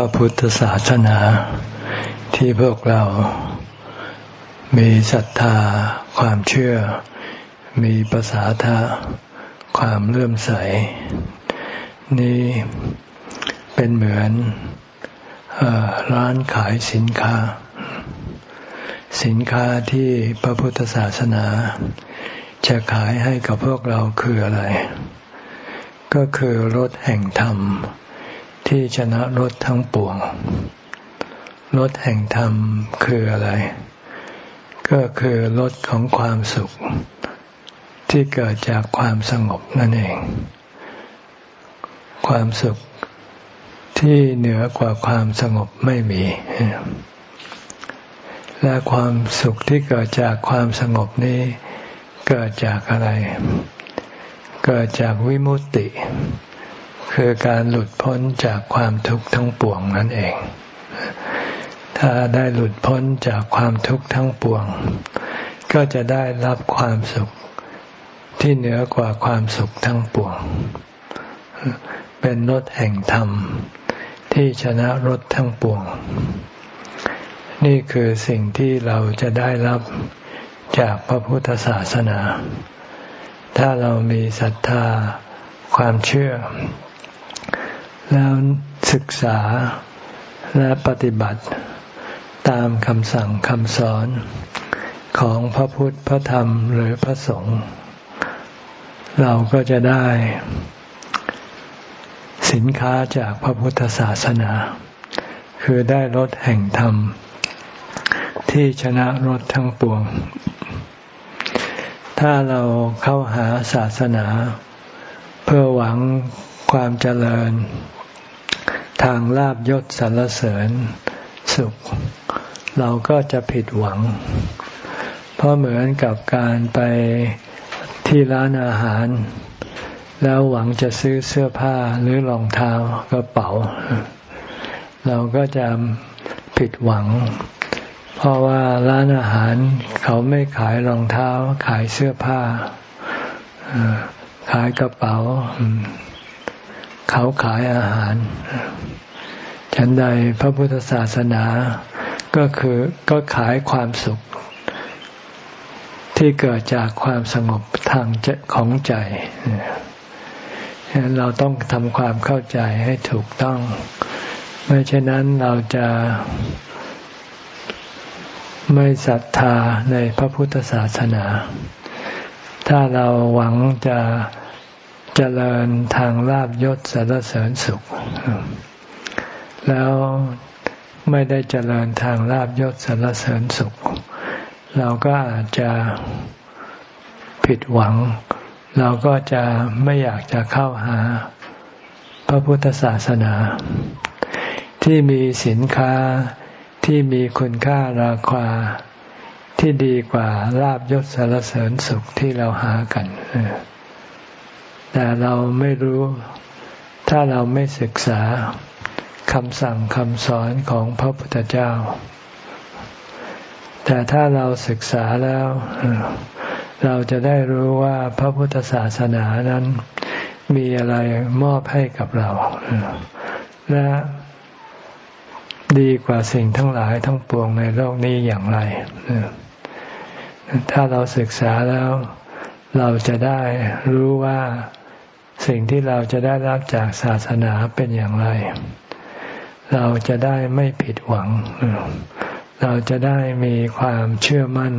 พระพุทธศาสนา ที่พวกเรา มีศรัทธา ความเชื่อ มีภาษาทะ ความเลื่อมใส นี่เป็นเหมือนอร้านขายสินค้า สินค้าที่พระพุทธศาสนา จะขายให้กับพวกเราคืออะไร ก็คือรถแห่งธรรม ที่ชนะรถทั้งปวงรถแห่งธรรมคืออะไร ก็คือรถของความสุข ที่เกิดจากความสงบนั่นเอง ความสุขที่เหนือกว่าความสงบไม่มี และความสุขที่เกิดจากความสงบนี้ เกิดจากอะไร เกิดจากวิมุตติ คือการหลุดพ้นจากความทุกข์ทั้งปวงนั่นเอง ถ้าได้หลุดพ้นจากความทุกข์ทั้งปวง ก็จะได้รับความสุขที่เหนือกว่าความสุขทั้งปวง เป็นรถแห่งธรรม ที่ชนะรถทั้งปวง นี่คือสิ่งที่เราจะได้รับจากพระพุทธศาสนา ถ้าเรามีศรัทธาความเชื่อ แล้วศึกษาและปฏิบัติตามคำสั่งคำสอนของพระพุทธพระธรรมหรือพระสงฆ์เราก็จะได้ สินค้าจากพระพุทธศาสนา คือได้รถแห่งธรรม ที่ชนะรถทั้งปวง ถ้าเราเข้าหาศาสนา เพื่อหวังความเจริญ ทางลาบยศสรรเสริญสุข เราก็จะผิดหวัง เพราะเหมือนกับการไปที่ร้านอาหาร แล้วหวังจะซื้อเสื้อผ้าหรือรองเท้ากระเป๋า เราก็จะผิดหวัง เพราะว่าร้านอาหารเขาไม่ขายรองเท้า ขายเสื้อผ้าขายกระเป๋า เขาขายอาหาร ฉันใดพระพุทธศาสนาก็คือก็ขายความสุข ที่เกิดจากความสงบทางของใจเราต้องทำความเข้าใจให้ถูกต้อง ไม่เช่นนั้นเราจะไม่ศรัทธาในพระพุทธศาสนา ถ้าเราหวังจะ เจริญทางลาบยศสารเสริญสุข แล้วไม่ได้เจริญทางลาบยศสารเสริญสุข เราก็อาจจะผิดหวัง เราก็จะไม่อยากจะเข้าหาพระพุทธศาสนา ที่มีสินค้าที่มีคุณค่าราคาที่ดีกว่าลาบยศสารเสริญสุขที่เราหากัน แต่เราไม่รู้ ถ้าเราไม่ศึกษาคำสั่งคำสอนของพระพุทธเจ้า แต่ถ้าเราศึกษาแล้ว เราจะได้รู้ว่าพระพุทธศาสนานั้น มีอะไรมอบให้กับเรา และดีกว่าสิ่งทั้งหลายทั้งปวงในโลกนี้อย่างไร ถ้าเราศึกษาแล้ว เราจะได้รู้ว่า สิ่งที่เราจะได้รับจากศาสนาเป็นอย่างไร เราจะได้ไม่ผิดหวัง เราจะได้มีความเชื่อมั่น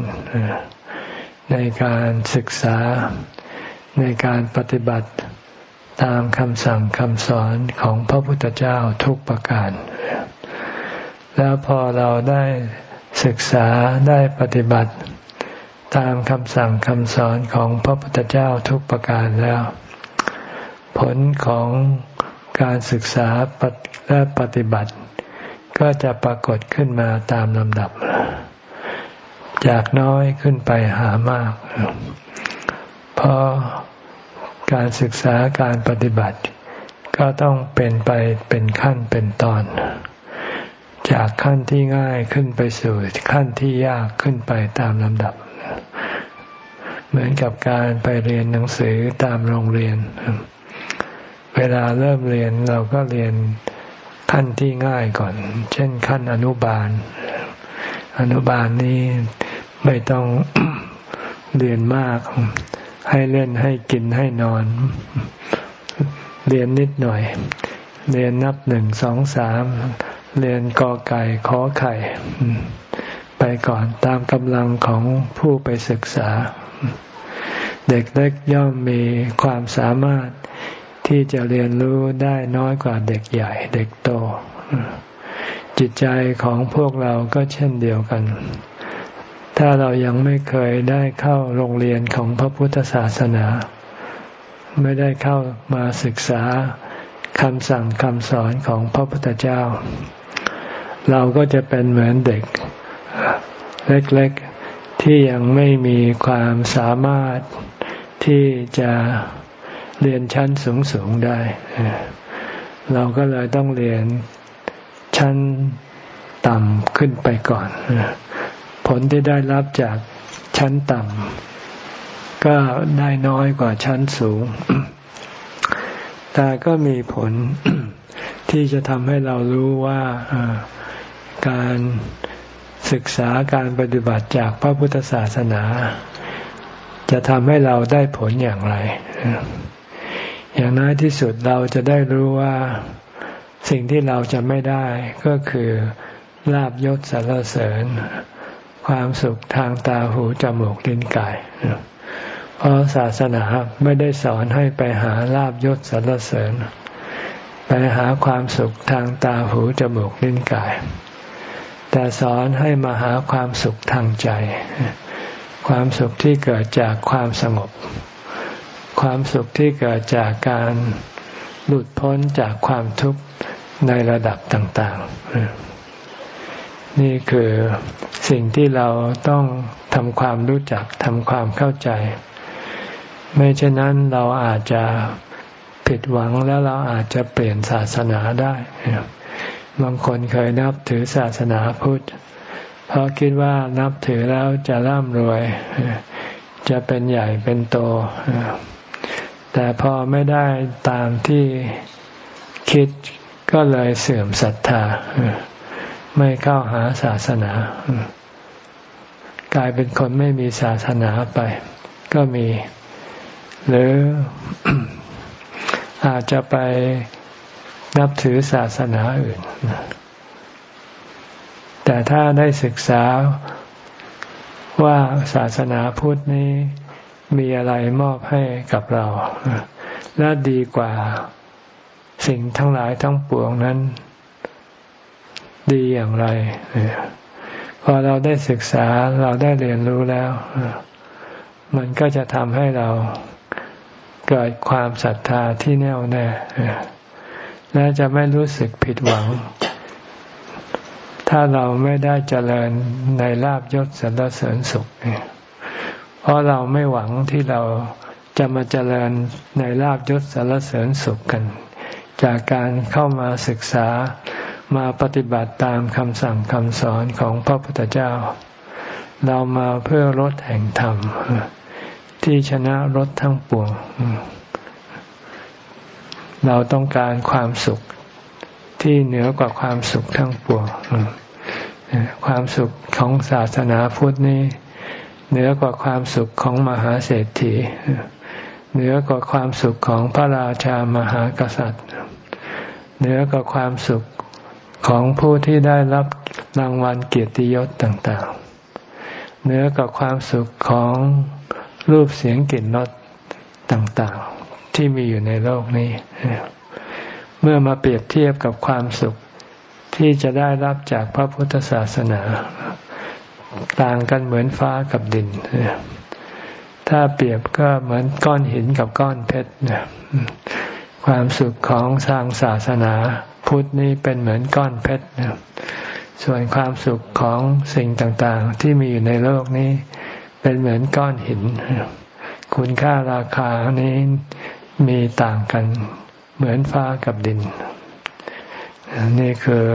ในการศึกษาในการปฏิบัติตามคำสั่งคำสอนของพระพุทธเจ้าทุกประการ แล้วพอเราได้ศึกษาได้ปฏิบัติตามคำสั่งคำสอนของพระพุทธเจ้าทุกประการแล้ว ผลของการศึกษาและปฏิบัติ ก็จะปรากฏขึ้นมาตามลำดับ จากน้อยขึ้นไปหามาก เพราะการศึกษาการปฏิบัติ ก็ต้องเป็นไปเป็นขั้นเป็นตอน จากขั้นที่ง่ายขึ้นไปสู่ขั้นที่ยากขึ้นไปตามลำดับ เหมือนกับการไปเรียนหนังสือตามโรงเรียนเวลาเริ่มเรียนเราก็เรียนขั้นที่ง่ายก่อน เช่นขั้นอนุบาล อนุบาลนี้ไม่ต้องเรียนมาก ให้เล่นให้กินให้นอน เรียนนิดหน่อย เรียนนับหนึ่งสองสามเรียนกอไก่ขอไข่ ไปก่อนตามกำลังของผู้ไปศึกษา เด็กเล็กย่อมมีความสามารถ ที่จะเรียนรู้ได้น้อยกว่าเด็กใหญ่เด็กโต จิตใจของพวกเราก็เช่นเดียวกัน ถ้าเรายังไม่เคยได้เข้าโรงเรียนของพระพุทธศาสนา ไม่ได้เข้ามาศึกษาคำสั่งคำสอนของพระพุทธเจ้า เราก็จะเป็นเหมือนเด็ก เล็กๆที่ยังไม่มีความสามารถที่จะ เรียนชั้นสูงๆได้ เราก็เลยต้องเรียนชั้นต่ำขึ้นไปก่อน ผลที่ได้รับจากชั้นต่ำก็ได้น้อยกว่าชั้นสูง แต่ก็มีผลที่จะทำให้เรารู้ว่าการศึกษาการปฏิบัติจากพระพุทธศาสนา จะทำให้เราได้ผลอย่างไร อย่างน้อยที่สุดเราจะได้รู้ว่าสิ่งที่เราจะไม่ได้ก็คือลาบยศสารเสริญ ความสุขทางตาหูจมูกลิ้นกายเพราะศาสนาไม่ได้สอนให้ไปหาลาบยศสารเสริญ ไปหาความสุขทางตาหูจมูกลิ้นกาย แต่สอนให้มาหาความสุขทางใจ ความสุขที่เกิดจากความสงบ ความสุขที่เกิดจากการหลุดพ้นจากความทุกข์ในระดับต่าง ๆ นี่คือสิ่งที่เราต้องทำความรู้จักทำความเข้าใจ ไม่เช่นนั้นเราอาจจะผิดหวังแล้วเราอาจจะเปลี่ยนศาสนาได้บางคนเคยนับถือศาสนาพุทธเพราะคิดว่านับถือแล้วจะร่ำรวย จะเป็นใหญ่เป็นโต แต่พอไม่ได้ตามที่คิดก็เลยเสื่อมศรัทธา ไม่เข้าหาศาสนา กลายเป็นคนไม่มีศาสนาไป ก็มี หรืออาจจะไปนับถือศาสนาอื่น แต่ถ้าได้ศึกษาว่าศาสนาพุทธนี้ มีอะไรมอบให้กับเรา และดีกว่าสิ่งทั้งหลายทั้งปวงนั้น ดีอย่างไรพอเราได้ศึกษาเราได้เรียนรู้แล้ว มันก็จะทำให้เราเกิดความศรัทธาที่แน่วแน่และจะไม่รู้สึกผิดหวัง ถ้าเราไม่ได้เจริญในลาบยศสรรเสริญสุขเนี่ย ราะเราไม่หวังที่เราจะมาเจริญในลาบยศสารเสริญสุขกัน จากการเข้ามาศึกษามาปฏิบัติตามคำสั่งคำสอนของพระพุทธเจ้า เรามาเพื่อรถแห่งธรรม ที่ชนะรถทั้งปวง เราต้องการความสุขที่เหนือกว่าความสุขทั้งปวงความสุขของศาสนาพุทธนี้ เหนือกว่าความสุขของมหาเศรษฐี เหนือกว่าความสุขของพระราชามหากษัตริย์ เหนือกว่าความสุขของผู้ที่ได้รับรางวัลเกียรติยศต่างๆ เหนือกว่าความสุขของรูปเสียงกลิ่นรสต่างๆ ที่มีอยู่ในโลกนี้ เมื่อมาเปรียบเทียบกับความสุขที่จะได้รับจากพระพุทธศาสนา ต่างกันเหมือนฟ้ากับดิน ถ้าเปรียบก็เหมือนก้อนหินกับก้อนเพชรความสุขของทางศาสนาพุทธนี้เป็นเหมือนก้อนเพชรส่วนความสุขของสิ่งต่างๆ ที่มีอยู่ในโลกนี้ เป็นเหมือนก้อนหิน คุณค่าราคานี้มีต่างกันเหมือนฟ้ากับดิน นี่คือ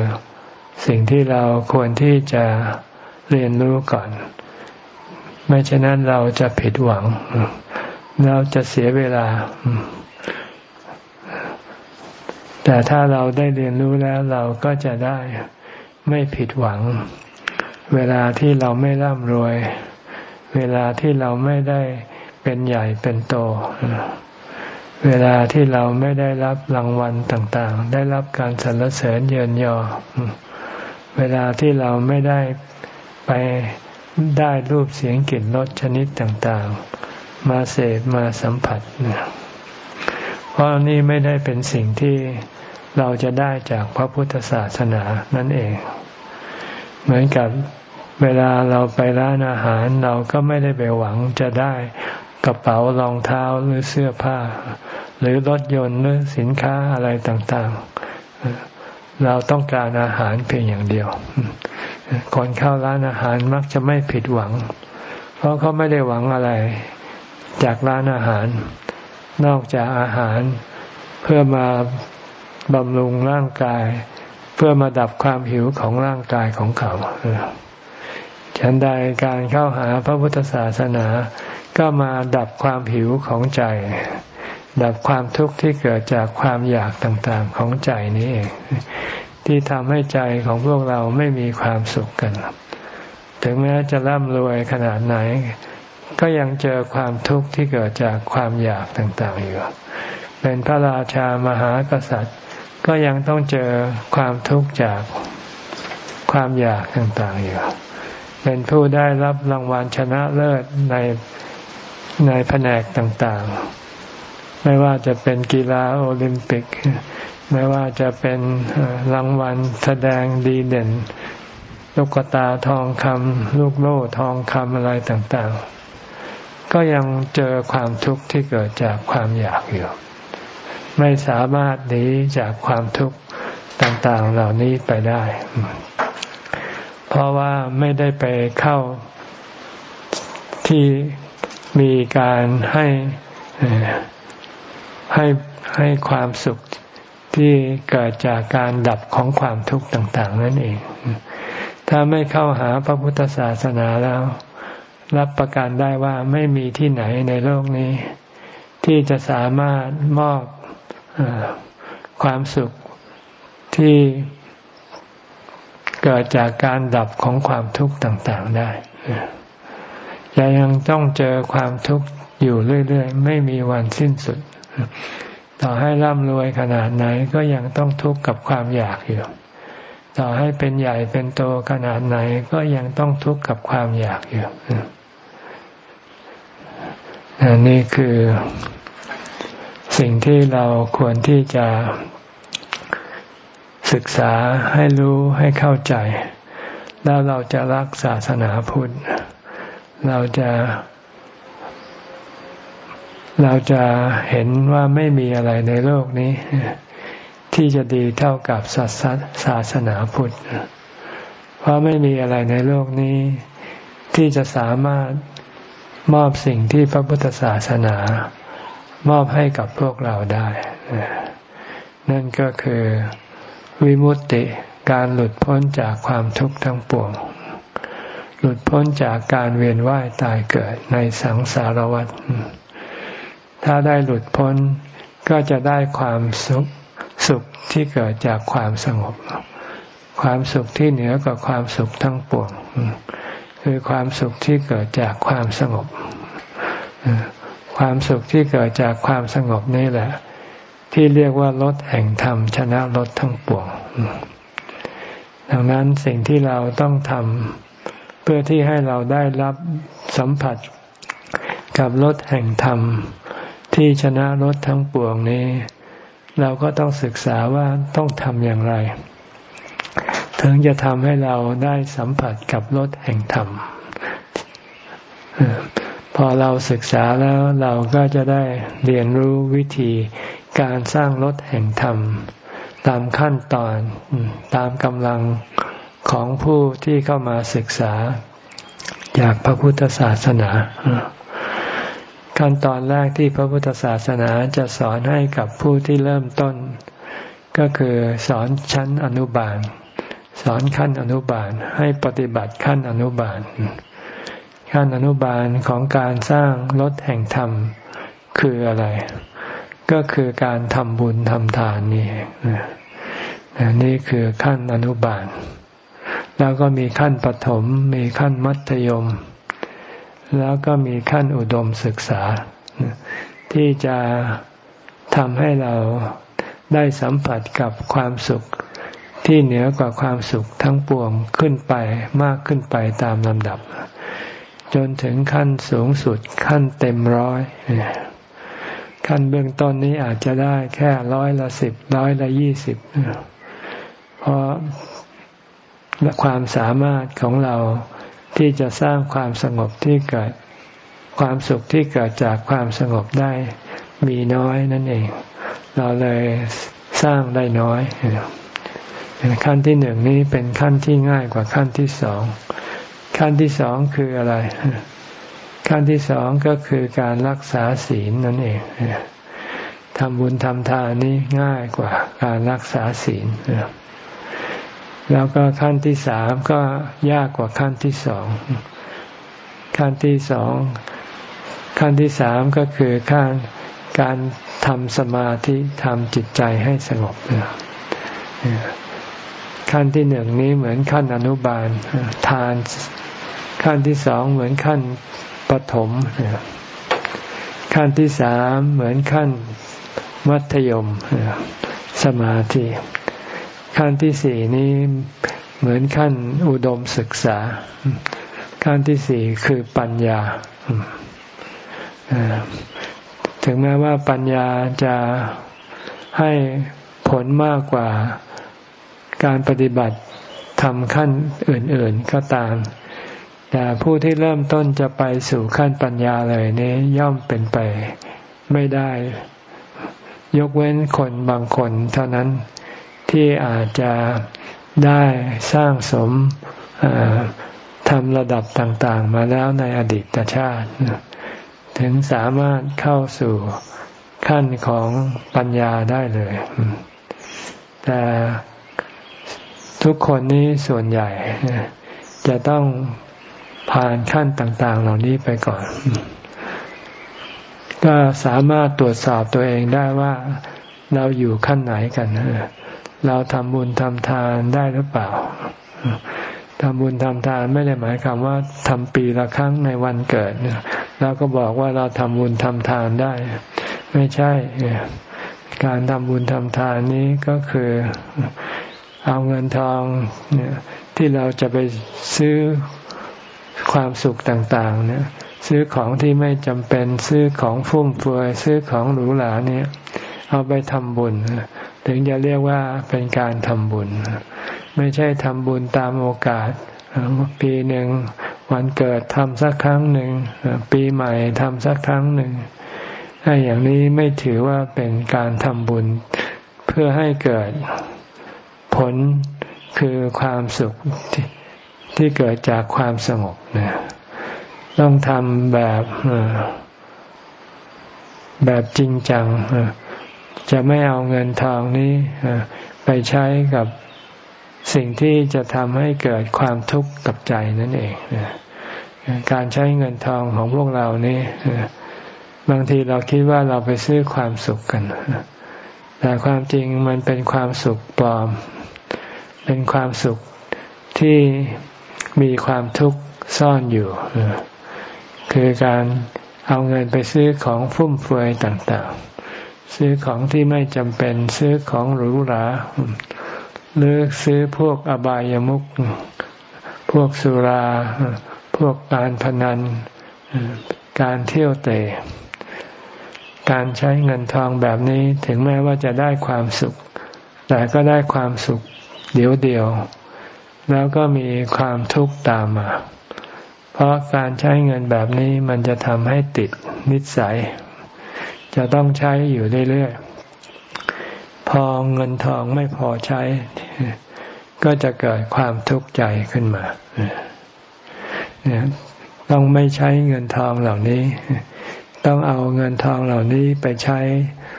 สิ่งที่เราควรที่จะ เรียนรู้ก่อน ไม่เช่นนั้นเราจะผิดหวัง เราจะเสียเวลา แต่ถ้าเราได้เรียนรู้แล้วเราก็จะได้ไม่ผิดหวัง เวลาที่เราไม่ร่ำรวย เวลาที่เราไม่ได้เป็นใหญ่เป็นโต เวลาที่เราไม่ได้รับรางวัลต่างๆ ได้รับการสรรเสริญเยินยอ เวลาที่เราไม่ได้ ไปได้รูปเสียงกลิ่นรสชนิดต่างๆ มาเสพมาสัมผัสเพราะนี่ไม่ได้เป็นสิ่งที่เราจะได้จากพระพุทธศาสนานั่นเอง เหมือนกับเวลาเราไปร้านอาหารเราก็ไม่ได้ไปหวังจะได้กระเป๋ารองเท้าหรือเสื้อผ้า หรือรถยนต์หรือสินค้าอะไรต่างๆ เราต้องการอาหารเพียงอย่างเดียว คนเข้าร้านอาหารมักจะไม่ผิดหวัง เพราะเขาไม่ได้หวังอะไร จากร้านอาหาร นอกจากอาหาร เพื่อมาบำรุงร่างกาย เพื่อมาดับความหิวของร่างกายของเขาฉันใดการเข้าหาพระพุทธศาสนา ก็มาดับความหิวของใจ ดับความทุกข์ที่เกิดจากความอยากต่างๆของใจนี้เอง ที่ทำให้ใจของพวกเราไม่มีความสุขกัน ถึงแม้จะร่ำรวยขนาดไหน ก็ยังเจอความทุกข์ที่เกิดจากความอยากต่างๆอยู่ เป็นพระราชามหากษัตริย์ ก็ยังต้องเจอความทุกข์จากความอยากต่างๆอยู่ เป็นผู้ได้รับรางวัลชนะเลิศในในแผนกต่างๆ ไม่ว่าจะเป็นกีฬาโอลิมปิก ไม่ว่าจะเป็นรางวัลแสดงดีเด่น ลูกตาทองคำลูกโล่ทองคำอะไรต่างๆ ก็ยังเจอความทุกข์ที่เกิดจากความอยากอยู่ ไม่สามารถหนีจากความทุกข์ต่างๆเหล่านี้ไปได้ เพราะว่าไม่ได้ไปเข้าที่มีการให้ให้ให้ความสุข ที่เกิดจากการดับของความทุกข์ต่าง ๆ นั่นเอง ถ้าไม่เข้าหาพระพุทธศาสนาแล้ว รับประกันได้ว่าไม่มีที่ไหนในโลกนี้ ที่จะสามารถมอบอความสุขที่เกิดจากการดับของความทุกข์ต่างๆได้ยังต้องเจอความทุกข์อยู่เรื่อย ๆ ไม่มีวันสิ้นสุด ต่อให้ร่ำรวยขนาดไหนก็ยังต้องทุกข์กับความอยากอยู่ ต่อให้เป็นใหญ่เป็นโตขนาดไหนก็ยังต้องทุกข์กับความอยากอยู่นนี่คือสิ่งที่เราควรที่จะศึกษาให้รู้ให้เข้าใจ แล้วเราจะรักศาสนาพุทธ เราจะ เราจะเห็นว่าไม่มีอะไรในโลกนี้ ที่จะดีเท่ากับศาสศาสนาพุทธ เพราะไม่มีอะไรในโลกนี้ ที่จะสามารถมอบสิ่งที่พระพุทธศาสนา มอบให้กับพวกเราได้ นั่นก็คือวิมุตติการหลุดพ้นจากความทุกข์ทั้งปวง หลุดพ้นจากการเวียนว่ายตายเกิดในสังสารวัฏ ถ้าได้หลุดพ้นก็จะได้ความสุขสุขที่เกิดจากความสงบ ความสุขที่เหนือกว่าความสุขทั้งปวง คือความสุขที่เกิดจากความสงบ ความสุขที่เกิดจากความสงบนี่แหละ ที่เรียกว่ารถแห่งธรรมชนะรถทั้งปวง ดังนั้นสิ่งที่เราต้องทำเพื่อที่ให้เราได้รับสัมผัสกับรถแห่งธรรม ที่ชนะรถทั้งปวงนี้ เราก็ต้องศึกษาว่าต้องทำอย่างไร ถึงจะทำให้เราได้สัมผัสกับรถแห่งธรรมพอเราศึกษาแล้วเราก็จะได้เรียนรู้วิธีการสร้างรถแห่งธรรม ตามขั้นตอนตามกำลังของผู้ที่เข้ามาศึกษา จากพระพุทธศาสนา ขั้นตอนแรกที่พระพุทธศาสนาจะสอนให้กับผู้ที่เริ่มต้น ก็คือสอนชั้นอนุบาล สอนขั้นอนุบาลให้ปฏิบัติขั้นอนุบาล ขั้นอนุบาลของการสร้างรถแห่งธรรมคืออะไรกก็คือการทำบุญทำทานนี่นี่คือขั้นอนุบาล แล้วก็มีขั้นปฐมมีขั้นมัธยม แล้วก็มีขั้นอุดมศึกษา ที่จะทำให้เราได้สัมผัสกับความสุขที่เหนือกว่าความสุขทั้งปวงขึ้นไปมากขึ้นไปตามลำดับ จนถึงขั้นสูงสุดขั้นเต็มร้อย ขั้นเบื้องต้นนี้อาจจะได้แค่ร้อยละสิบร้อยละยี่สิบเพราะความสามารถของเรา ที่จะสร้างความสงบที่เกิด ความสุขที่เกิดจากความสงบได้มีน้อยนั่นเอง เราเลยสร้างได้น้อย ขั้นที่หนึ่งนี้เป็นขั้นที่ง่ายกว่าขั้นที่สอง ขั้นที่สองคืออะไร ขั้นที่สองก็คือการรักษาศีลนั่นเองทำบุญทำทานนี้ง่ายกว่าการรักษาศีล แล้วก็ขั้นที่สามก็ยากกว่าขั้นที่สองขั้นที่สองขั้นที่สามก็คือขั้นการทำสมาธิทำจิตใจให้สงบขั้นที่หนึ่งนี้เหมือนขั้นอนุบาลทาน ขั้นที่สองเหมือนขั้นปฐมขั้นที่สามเหมือนขั้นมัธยมสมาธิ ขั้นที่สี่นี้เหมือนขั้นอุดมศึกษา ขั้นที่สี่คือปัญญา ถึงแม้ว่าปัญญาจะให้ผลมากกว่าการปฏิบัติทำขั้นอื่น ๆก็ตาม แต่ผู้ที่เริ่มต้นจะไปสู่ขั้นปัญญาเลยนี้ย่อมเป็นไปไม่ได้ ยกเว้นคนบางคนเท่านั้น ที่อาจจะได้สร้างสมทำระดับต่างๆ มาแล้วในอดีตชาติ ถึงสามารถเข้าสู่ขั้นของปัญญาได้เลย แต่ทุกคนนี้ส่วนใหญ่ จะต้องผ่านขั้นต่าง ๆ เหล่านี้ไปก่อน ก็สามารถตรวจสอบตัวเองได้ว่าเราอยู่ขั้นไหนกัน เราทำบุญทำทานได้หรือเปล่าทำบุญทำทานไม่ได้หมายความว่าทำปีละครั้งในวันเกิดแล้วก็บอกว่าเราทำบุญทำทานได้ ไม่ใช่ การทำบุญทำทานนี้ก็คือเอาเงินทองที่เราจะไปซื้อความสุขต่างๆ เนี่ย ซื้อของที่ไม่จำเป็นซื้อของฟุ่มเฟือยซื้อของหรูหราเนี่ย เอาไปทำบุญ ถึงจะเรียกว่าเป็นการทำบุญ ไม่ใช่ทำบุญตามโอกาส ปีหนึ่งวันเกิดทำสักครั้งหนึ่ง ปีใหม่ทำสักครั้งหนึ่งถ้าอย่างนี้ไม่ถือว่าเป็นการทำบุญเพื่อให้เกิดผลคือความสุขที่ที่เกิดจากความสงบนะต้องทำแบบแบบจริงจัง จะไม่เอาเงินทองนี้ไปใช้กับสิ่งที่จะทำให้เกิดความทุกข์กับใจนั่นเองการใช้เงินทองของพวกเรานี่บางทีเราคิดว่าเราไปซื้อความสุขกัน แต่ความจริงมันเป็นความสุขปลอม เป็นความสุขที่มีความทุกข์ซ่อนอยู่ คือการเอาเงินไปซื้อของฟุ่มเฟือยต่าง ๆ ซื้อของที่ไม่จำเป็นซื้อของหรูหราหรือซื้อพวกอบายามุขพวกสุรา พวกการพนัน การเที่ยวเตะการใช้เงินทองแบบนี้ถึงแม้ว่าจะได้ความสุข แต่ก็ได้ความสุขเดียวเดียว แล้วก็มีความทุกข์ตามมา เพราะการใช้เงินแบบนี้มันจะทำให้ติดนิสัย จะต้องใช้อยู่เรื่อยๆ พอเงินทองไม่พอใช้ ก็จะเกิดความทุกข์ใจขึ้นมาเนี่ยต้องไม่ใช้เงินทองเหล่านี้ ต้องเอาเงินทองเหล่านี้ไปใช้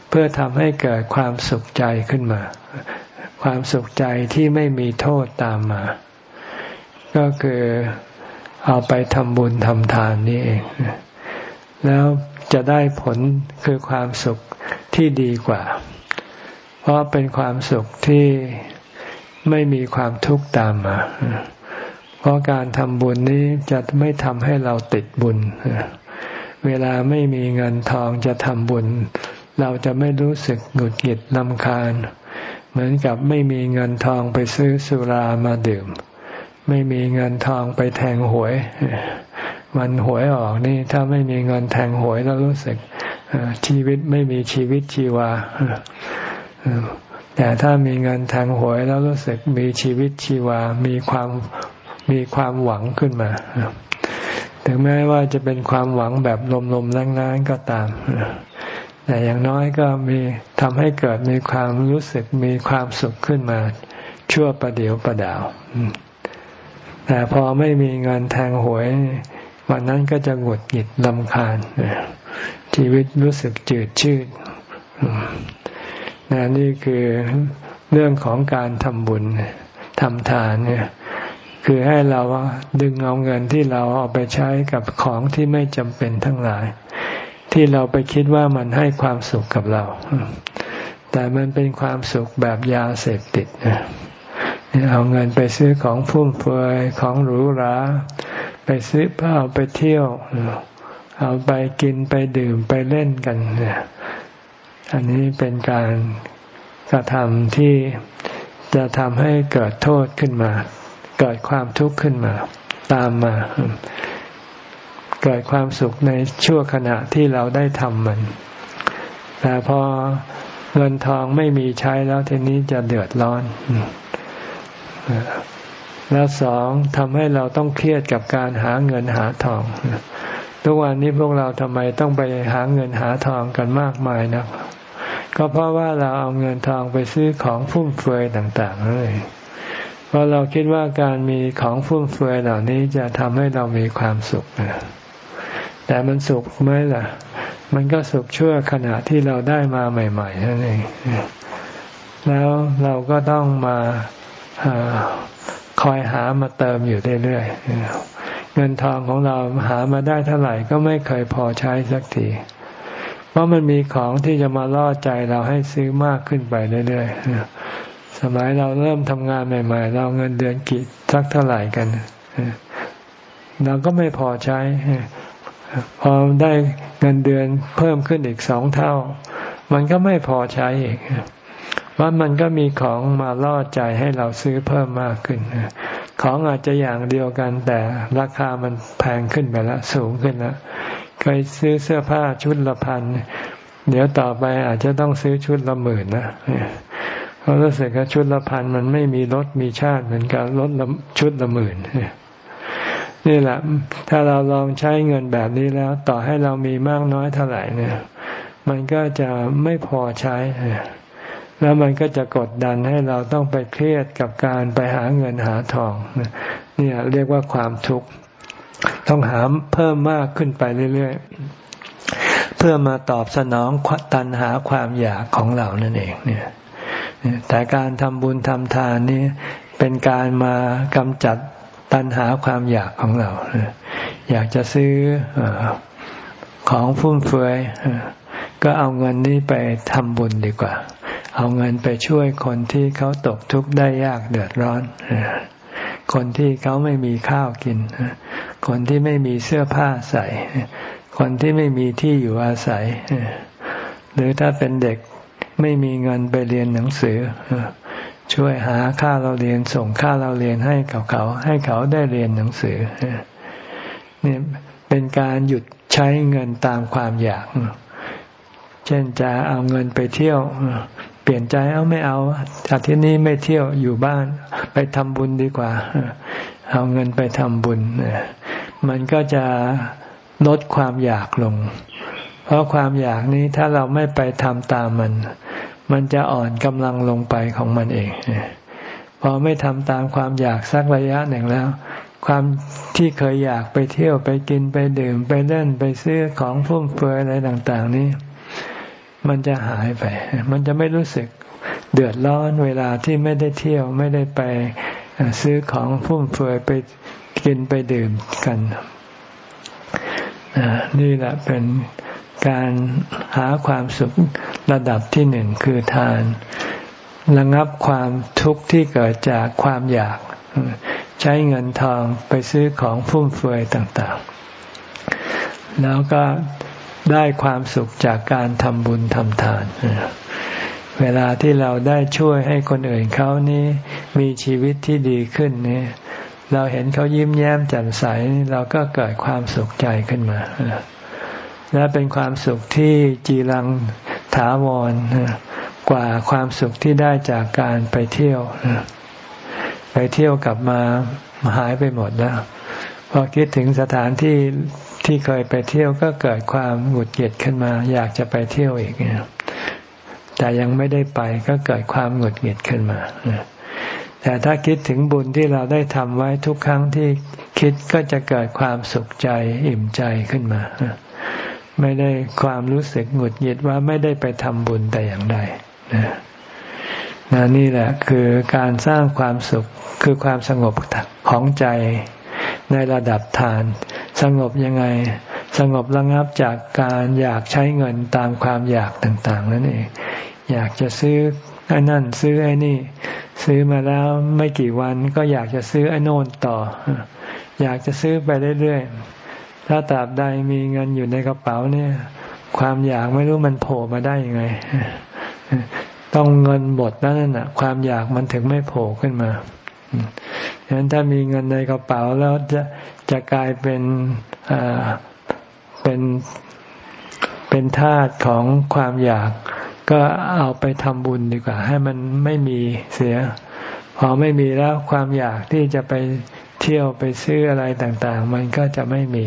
เพื่อทำให้เกิดความสุขใจขึ้นมา ความสุขใจที่ไม่มีโทษตามมา ก็คือเอาไปทำบุญทำทานนี่เองแล้ว จะได้ผลคือความสุขที่ดีกว่า เพราะเป็นความสุขที่ไม่มีความทุกข์ตามมา เพราะการทำบุญนี้จะไม่ทำให้เราติดบุญ เวลาไม่มีเงินทองจะทำบุญ เราจะไม่รู้สึกหงุดหงิดลำคาญ เหมือนกับไม่มีเงินทองไปซื้อสุรามาดื่ม ไม่มีเงินทองไปแทงหวย มันหวยออกนี่ถ้าไม่มีเงินแทงหวยแล้วรู้สึกชีวิตไม่มีชีวิตชีวาแต่ถ้ามีเงินแทงหวยแล้วรู้สึกมีชีวิตชีวา มีความมีความหวังขึ้นมาถึงแม้ว่าจะเป็นความหวังแบบลมๆแรงๆก็ตามแต่อย่างน้อยก็มีทำให้เกิดมีความรู้สึกมีความสุขขึ้นมา ชั่วประเดียวประดาวแต่พอไม่มีเงินแทงหวย วันนั้นก็จะหงุดหงิดลำคาญชีวิตรู้สึกจืดชืดนี่คือเรื่องของการทำบุญทำทานเนี่ยคือให้เราดึงเอาเงินที่เราเอาไปใช้กับของที่ไม่จำเป็นทั้งหลาย ที่เราไปคิดว่ามันให้ความสุขกับเรา แต่มันเป็นความสุขแบบยาเสพติดเอาเงินไปซื้อของฟุ่มเฟือยของหรูหรา ไปซื้อเอาไปเที่ยว เอาไปกินไปดื่มไปเล่นกันเนี่ยอันนี้เป็นการกระทำที่จะทำให้เกิดโทษขึ้นมา เกิดความทุกข์ขึ้นมา ตามมา เกิดความสุขในชั่วขณะที่เราได้ทำมัน แต่พอเงินทองไม่มีใช้แล้วทีนี้จะเดือดร้อน แล้วสองทำให้เราต้องเครียดกับการหาเงินหาทอง ทุกวันนี้พวกเราทำไมต้องไปหาเงินหาทองกันมากมายนะก็เพราะว่าเราเอาเงินทองไปซื้อของฟุ่มเฟือยต่างๆเลยเพราะเราคิดว่าการมีของฟุ่มเฟือยเหล่านี้จะทำให้เรามีความสุขแต่มันสุขไหมล่ะ มันก็สุขชั่วขณะที่เราได้มาใหม่ๆนั่นเองแล้วเราก็ต้องมา คอยหามาเติมอยู่เรื่อยๆเงินทองของเราหามาได้เท่าไหร่ก็ไม่เคยพอใช้สักที เพราะมันมีของที่จะมาล่อใจเราให้ซื้อมากขึ้นไปเรื่อยๆสมัยเราเริ่มทำงานใหม่ ๆ เราเงินเดือนกี่สักเท่าไหร่กันเราก็ไม่พอใช้ พอได้เงินเดือนเพิ่มขึ้นอีกสองเท่า มันก็ไม่พอใช้อีก ว่ามันก็มีของมาล่อใจให้เราซื้อเพิ่มมากขึ้น ของอาจจะอย่างเดียวกันแต่ราคามันแพงขึ้นไปแล้วสูงขึ้นแล้วเคยซื้อเสื้อผ้าชุดละพันเดี๋ยวต่อไปอาจจะต้องซื้อชุดละหมื่นนะเพราะรู้สึกว่าชุดละพันมันไม่มีรถมีชาติเหมือนกับรถชุดละหมื่นนี่แหละ ถ้าเราลองใช้เงินแบบนี้แล้ว ต่อให้เรามีมากน้อยเท่าไหร่เนี่ย มันก็จะไม่พอใช้ แล้วมันก็จะกดดันให้เราต้องไปเครียดกับการไปหาเงินหาทองเนี่ยเรียกว่าความทุกข์ต้องหาเพิ่มมากขึ้นไปเรื่อยๆ เพื่อมาตอบสนองตันหาความอยากของเรานั่นเองเนี่ยแต่การทำบุญทำทานนี่เป็นการมากำจัดตันหาความอยากของเรา อยากจะซื้อของฟุ่มเฟือยก็เอาเงินนี้ไปทำบุญดีกว่า เอาเงินไปช่วยคนที่เขาตกทุกข์ได้ยากเดือดร้อน คนที่เขาไม่มีข้าวกิน คนที่ไม่มีเสื้อผ้าใส่ คนที่ไม่มีที่อยู่อาศัย หรือถ้าเป็นเด็กไม่มีเงินไปเรียนหนังสือ ช่วยหาค่าเราเรียนส่งค่าเราเรียนให้กับเขา ให้เขาได้เรียนหนังสือนี่เป็นการหยุดใช้เงินตามความอยาก เช่นจะเอาเงินไปเที่ยว เปลี่ยนใจเอาไม่เอาจากที่นี้ไม่เที่ยวอยู่บ้าน ไปทำบุญดีกว่า เอาเงินไปทำบุญมันก็จะลดความอยากลง เพราะความอยากนี้ถ้าเราไม่ไปทำตามมัน มันจะอ่อนกำลังลงไปของมันเองพอไม่ทำตามความอยากสักระยะหนึ่งแล้ว ความที่เคยอยากไปเที่ยวไปกินไปดื่มไปเล่นไปซื้อของฟุ่มเฟือยอะไรต่าง ๆ นี้ มันจะหายไป มันจะไม่รู้สึกเดือดร้อนเวลาที่ไม่ได้เที่ยวไม่ได้ไปซื้อของฟุ่มเฟือยไปกินไปดื่มกัน นี่แหละเป็นการหาความสุขระดับที่หนึ่งคือทานระงับความทุกข์ที่เกิดจากความอยาก ใช้เงินทองไปซื้อของฟุ่มเฟือยต่าง ๆ แล้วก็ ได้ความสุขจากการทำบุญทำทาน เวลาที่เราได้ช่วยให้คนอื่นเขานี้มีชีวิตที่ดีขึ้นนี่เราเห็นเขายิ้มแย้มแจ่มใสเราก็เกิดความสุขใจขึ้นมา และเป็นความสุขที่จีรังถาวรกว่าความสุขที่ได้จากการไปเที่ยว ไปเที่ยวกลับมาหายไปหมดแล้วพอคิดถึงสถานที่ ที่เคยไปเที่ยวก็เกิดความหงุดหงิดขึ้นมา อยากจะไปเที่ยวอีกแต่ยังไม่ได้ไปก็เกิดความหงุดหงิดขึ้นมาแต่ถ้าคิดถึงบุญที่เราได้ทำไว้ทุกครั้งที่คิดก็จะเกิดความสุขใจอิ่มใจขึ้นมา ไม่ได้ความรู้สึกหงุดหงิดว่าไม่ได้ไปทำบุญแต่อย่างใดนะนี่แหละคือการสร้างความสุขคือความสงบของใจ ในระดับทาน สงบยังไง สงบระงับจากการอยากใช้เงินตามความอยากต่างๆ นั่นเอง อยากจะซื้อไอ้นั่น ซื้อไอ้นี่ ซื้อมาแล้วไม่กี่วันก็อยากจะซื้อไอ้โน่นต่อ อยากจะซื้อไปเรื่อยๆ ถ้าตราบใดมีเงินอยู่ในกระเป๋าเนี่ย ความอยากไม่รู้มันโผล่มาได้ยังไง ต้องเงินหมดนั่นน่ะความอยากมันถึงไม่โผล่ขึ้นมา ฉะนั้นถ้ามีเงินในกระเป๋าแล้วจะจะกลายเป็นเป็นเป็นธาตุของความอยาก ก็เอาไปทำบุญดีกว่า ให้มันไม่มีเสีย พอไม่มีแล้วความอยากที่จะไปเที่ยวไปซื้ออะไรต่าง ๆ มันก็จะไม่มี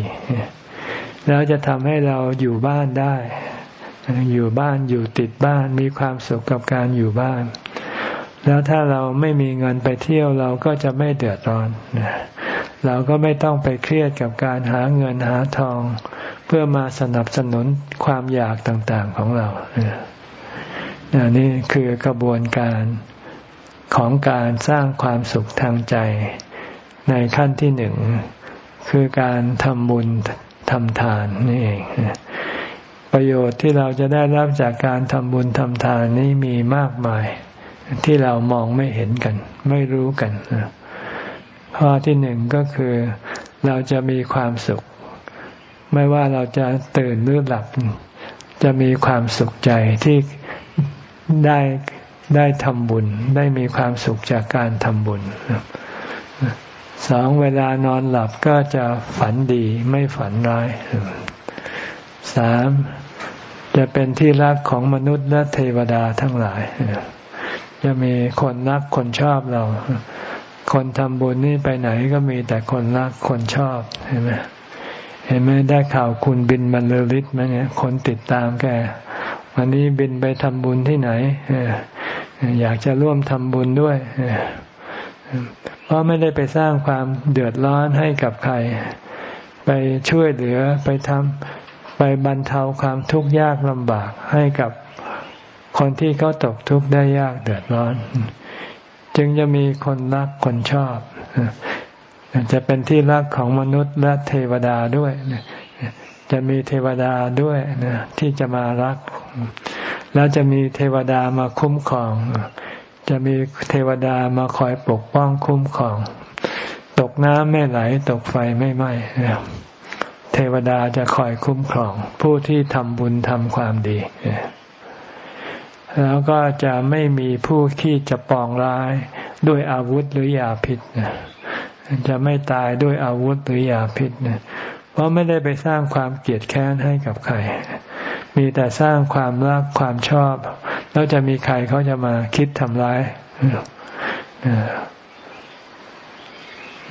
แล้วจะทำให้เราอยู่บ้านได้ อยู่บ้านอยู่ติดบ้านมีความสุขกับการอยู่บ้าน แล้วถ้าเราไม่มีเงินไปเที่ยวเราก็จะไม่เดือดร้อน เราก็ไม่ต้องไปเครียดกับการหาเงินหาทอง เพื่อมาสนับสนุนความอยากต่างๆของเรานี่คือกระบวนการของการสร้างความสุขทางใจในขั้นที่หนึ่ง คือการทำบุญทำทานนี่เองประโยชน์ที่เราจะได้รับจากการทำบุญทำทานนี้มีมากมาย ที่เรามองไม่เห็นกัน ไม่รู้กันข้อที่หนึ่งก็คือเราจะมีความสุข ไม่ว่าเราจะตื่นหรือหลับ จะมีความสุขใจที่ได้ได้ทำบุญ ได้มีความสุขจากการทำบุญสองเวลานอนหลับก็จะฝันดีไม่ฝันร้ายสามจะเป็นที่รักของมนุษย์และเทวดาทั้งหลาย จะมีคนรักคนชอบเรา คนทำบุญนี่ไปไหนก็มีแต่คนรักคนชอบเห็นไหมเห็นไหมได้ข่าวคุณบินบรรลือฤทธิ์ไหมเนี่ยคนติดตามแกวันนี้บินไปทำบุญที่ไหนอยากจะร่วมทำบุญด้วยเพราะไม่ได้ไปสร้างความเดือดร้อนให้กับใคร ไปช่วยเหลือไปทำไปบรรเทาความทุกข์ยากลำบากให้กับ คนที่เขาตกทุกข์ได้ยากเดือดร้อน จึงจะมีคนรักคนชอบจะเป็นที่รักของมนุษย์และเทวดาด้วยจะมีเทวดาด้วยนะที่จะมารัก แล้วจะมีเทวดามาคุ้มครอง จะมีเทวดามาคอยปกป้องคุ้มครอง ตกน้ำไม่ไหลตกไฟไม่ไหม้เทวดาจะคอยคุ้มครอง ผู้ที่ทำบุญทำความดี แล้วก็จะไม่มีผู้ที่จะปองร้ายด้วยอาวุธหรือยาพิษจะไม่ตายด้วยอาวุธหรือยาพิษเพราะไม่ได้ไปสร้างความเกลียดแค้นให้กับใคร มีแต่สร้างความรักความชอบ แล้วจะมีใครเขาจะมาคิดทำร้าย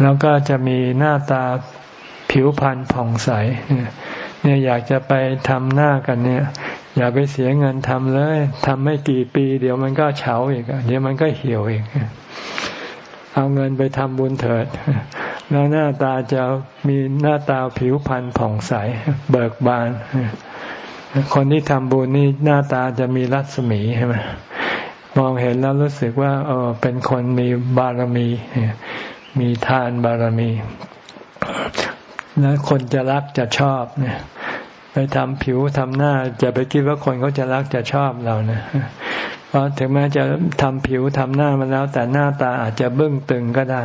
แล้วก็จะมีหน้าตาผิวพรรณผ่องใสเนี่ยอยากจะไปทำหน้ากันเนี่ย อย่าไปเสียเงินทำเลยทำไม่กี่ปี เดี๋ยวมันก็เฉาอีกเดี๋ยวมันก็เหี่ยวอีก เอาเงินไปทำบุญเถิด แล้วหน้าตาจะมีหน้าตาผิวพรรณผ่องใส เบิกบาน คนที่ทำบุญนี่หน้าตาจะมีรัศมีใช่ไหมมองเห็นแล้วรู้สึกว่าเออเป็นคนมีบารมี มีทานบารมี แล้วคนจะรักจะชอบเนี่ย ไปทำผิวทำหน้าจะไปคิดว่าคนเขาจะรักจะชอบเรานะเพราะถึงแม้จะทำผิวทำหน้ามาแล้ว แต่หน้าตาอาจจะบึ้งตึงก็ได้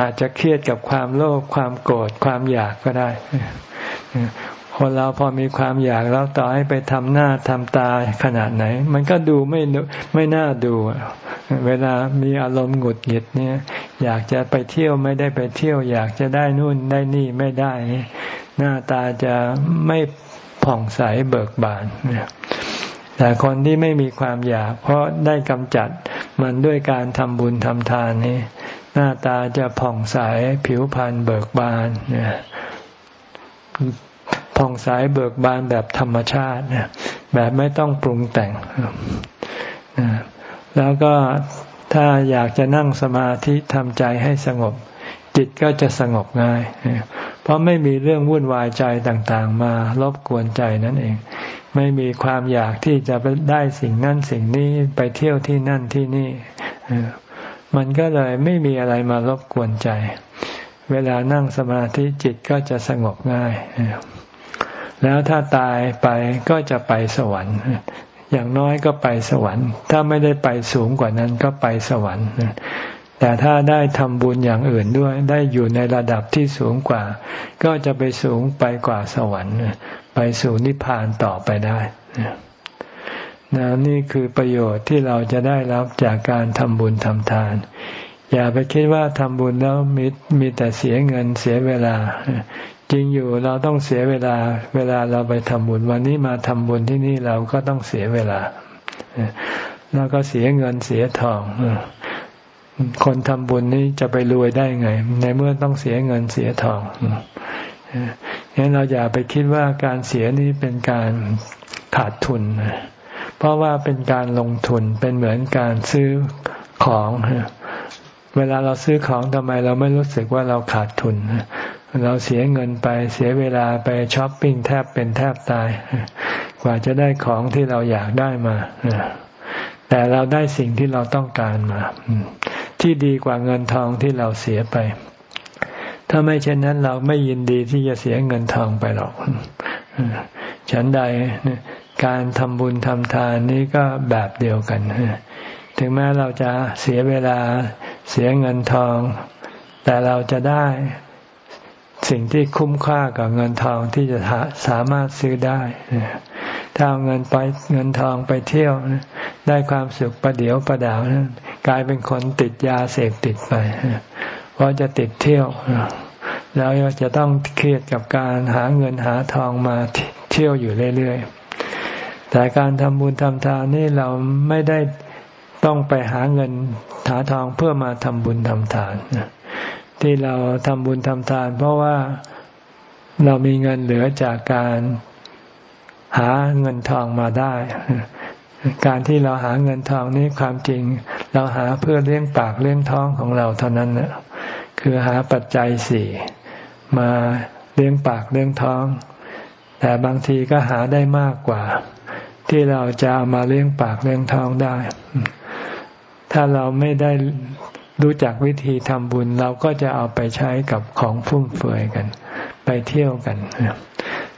อาจจะเครียดกับความโลภความโกรธความอยากก็ได้คนเราพอมีความอยากแล้วต่อให้ไปทำหน้าทำตาขนาดไหน มันก็ดูไม่ไม่น่าดูเวลามีอารมณ์หงุดหงิดเนี่ย อยากจะไปเที่ยวไม่ได้ไปเที่ยว อยากจะได้นู่นได้นี่ไม่ได้ หน้าตาจะไม่ผ่องใสเบิกบานแต่คนที่ไม่มีความอยาก เพราะได้กำจัดมันด้วยการทำบุญทำทานนี่หน้าตาจะผ่องใสผิวพรรณเบิกบานเนี่ยผ่องใสเบิกบานแบบธรรมชาติแบบไม่ต้องปรุงแต่งแล้วก็ถ้าอยากจะนั่งสมาธิทำใจให้สงบ จิตก็จะสงบง่าย เพราะไม่มีเรื่องวุ่นวายใจต่างๆ มารบกวนใจนั่นเอง ไม่มีความอยากที่จะไปได้สิ่งนั้นสิ่งนี้ไปเที่ยวที่นั่นที่นี่มันก็เลยไม่มีอะไรมารบกวนใจ เวลานั่งสมาธิจิตก็จะสงบง่าย แล้วถ้าตายไปก็จะไปสวรรค์ อย่างน้อยก็ไปสวรรค์ ถ้าไม่ได้ไปสูงกว่านั้นก็ไปสวรรค์ แต่ถ้าได้ทำบุญอย่างอื่นด้วย ได้อยู่ในระดับที่สูงกว่า ก็จะไปสูงไปกว่าสวรรค์ ไปสู่นิพพานต่อไปได้นะนี่คือประโยชน์ที่เราจะได้รับจากการทำบุญทำทาน อย่าไปคิดว่าทำบุญแล้วมีมีแต่เสียเงินเสียเวลา จริงอยู่เราต้องเสียเวลา เวลาเราไปทำบุญวันนี้มาทำบุญที่นี่เราก็ต้องเสียเวลา แล้วก็เสียเงินเสียทอง คนทำบุญนี้จะไปรวยได้ไง ในเมื่อต้องเสียเงินเสียทองงั้นเราอย่าไปคิดว่าการเสียนี้เป็นการขาดทุน เพราะว่าเป็นการลงทุนเป็นเหมือนการซื้อของ เวลาเราซื้อของทำไมเราไม่รู้สึกว่าเราขาดทุน เราเสียเงินไปเสียเวลาไปช้อปปิ้งแทบเป็นแทบตาย กว่าจะได้ของที่เราอยากได้มาแต่เราได้สิ่งที่เราต้องการมา ที่ดีกว่าเงินทองที่เราเสียไป ถ้าไม่เช่นนั้นเราไม่ยินดีที่จะเสียเงินทองไปหรอกฉันใดการทำบุญทำทานนี่ก็แบบเดียวกัน ถึงแม้เราจะเสียเวลาเสียเงินทอง แต่เราจะได้สิ่งที่คุ้มค่ากับเงินทองที่จะสามารถซื้อได้ ถ้าเอาเงินไปเงินทองไปเที่ยวได้ความสุขประเดียวประดาวกลายเป็นคนติดยาเสพติดไปเพราะจะติดเที่ยว แล้วจะต้องเครียดกับการหาเงินหาทองมาเที่ยวอยู่เรื่อยๆแต่การทำบุญทำทานนี่เราไม่ได้ต้องไปหาเงินหาทองเพื่อมาทำบุญทำทานที่เราทำบุญทำทาน เพราะว่าเรามีเงินเหลือจากการ หาเงินทองมาได้ การที่เราหาเงินทองนี้ความจริง เราหาเพื่อเลี้ยงปากเลี้ยงท้องของเราเท่านั้นนะคือหาปัจจัยสี่มาเลี้ยงปากเลี้ยงท้อง แต่บางทีก็หาได้มากกว่า ที่เราจะเอามาเลี้ยงปากเลี้ยงท้องได้ ถ้าเราไม่ได้รู้จักวิธีทำบุญเราก็จะเอาไปใช้กับของฟุ่มเฟือยกัน ไปเที่ยวกัน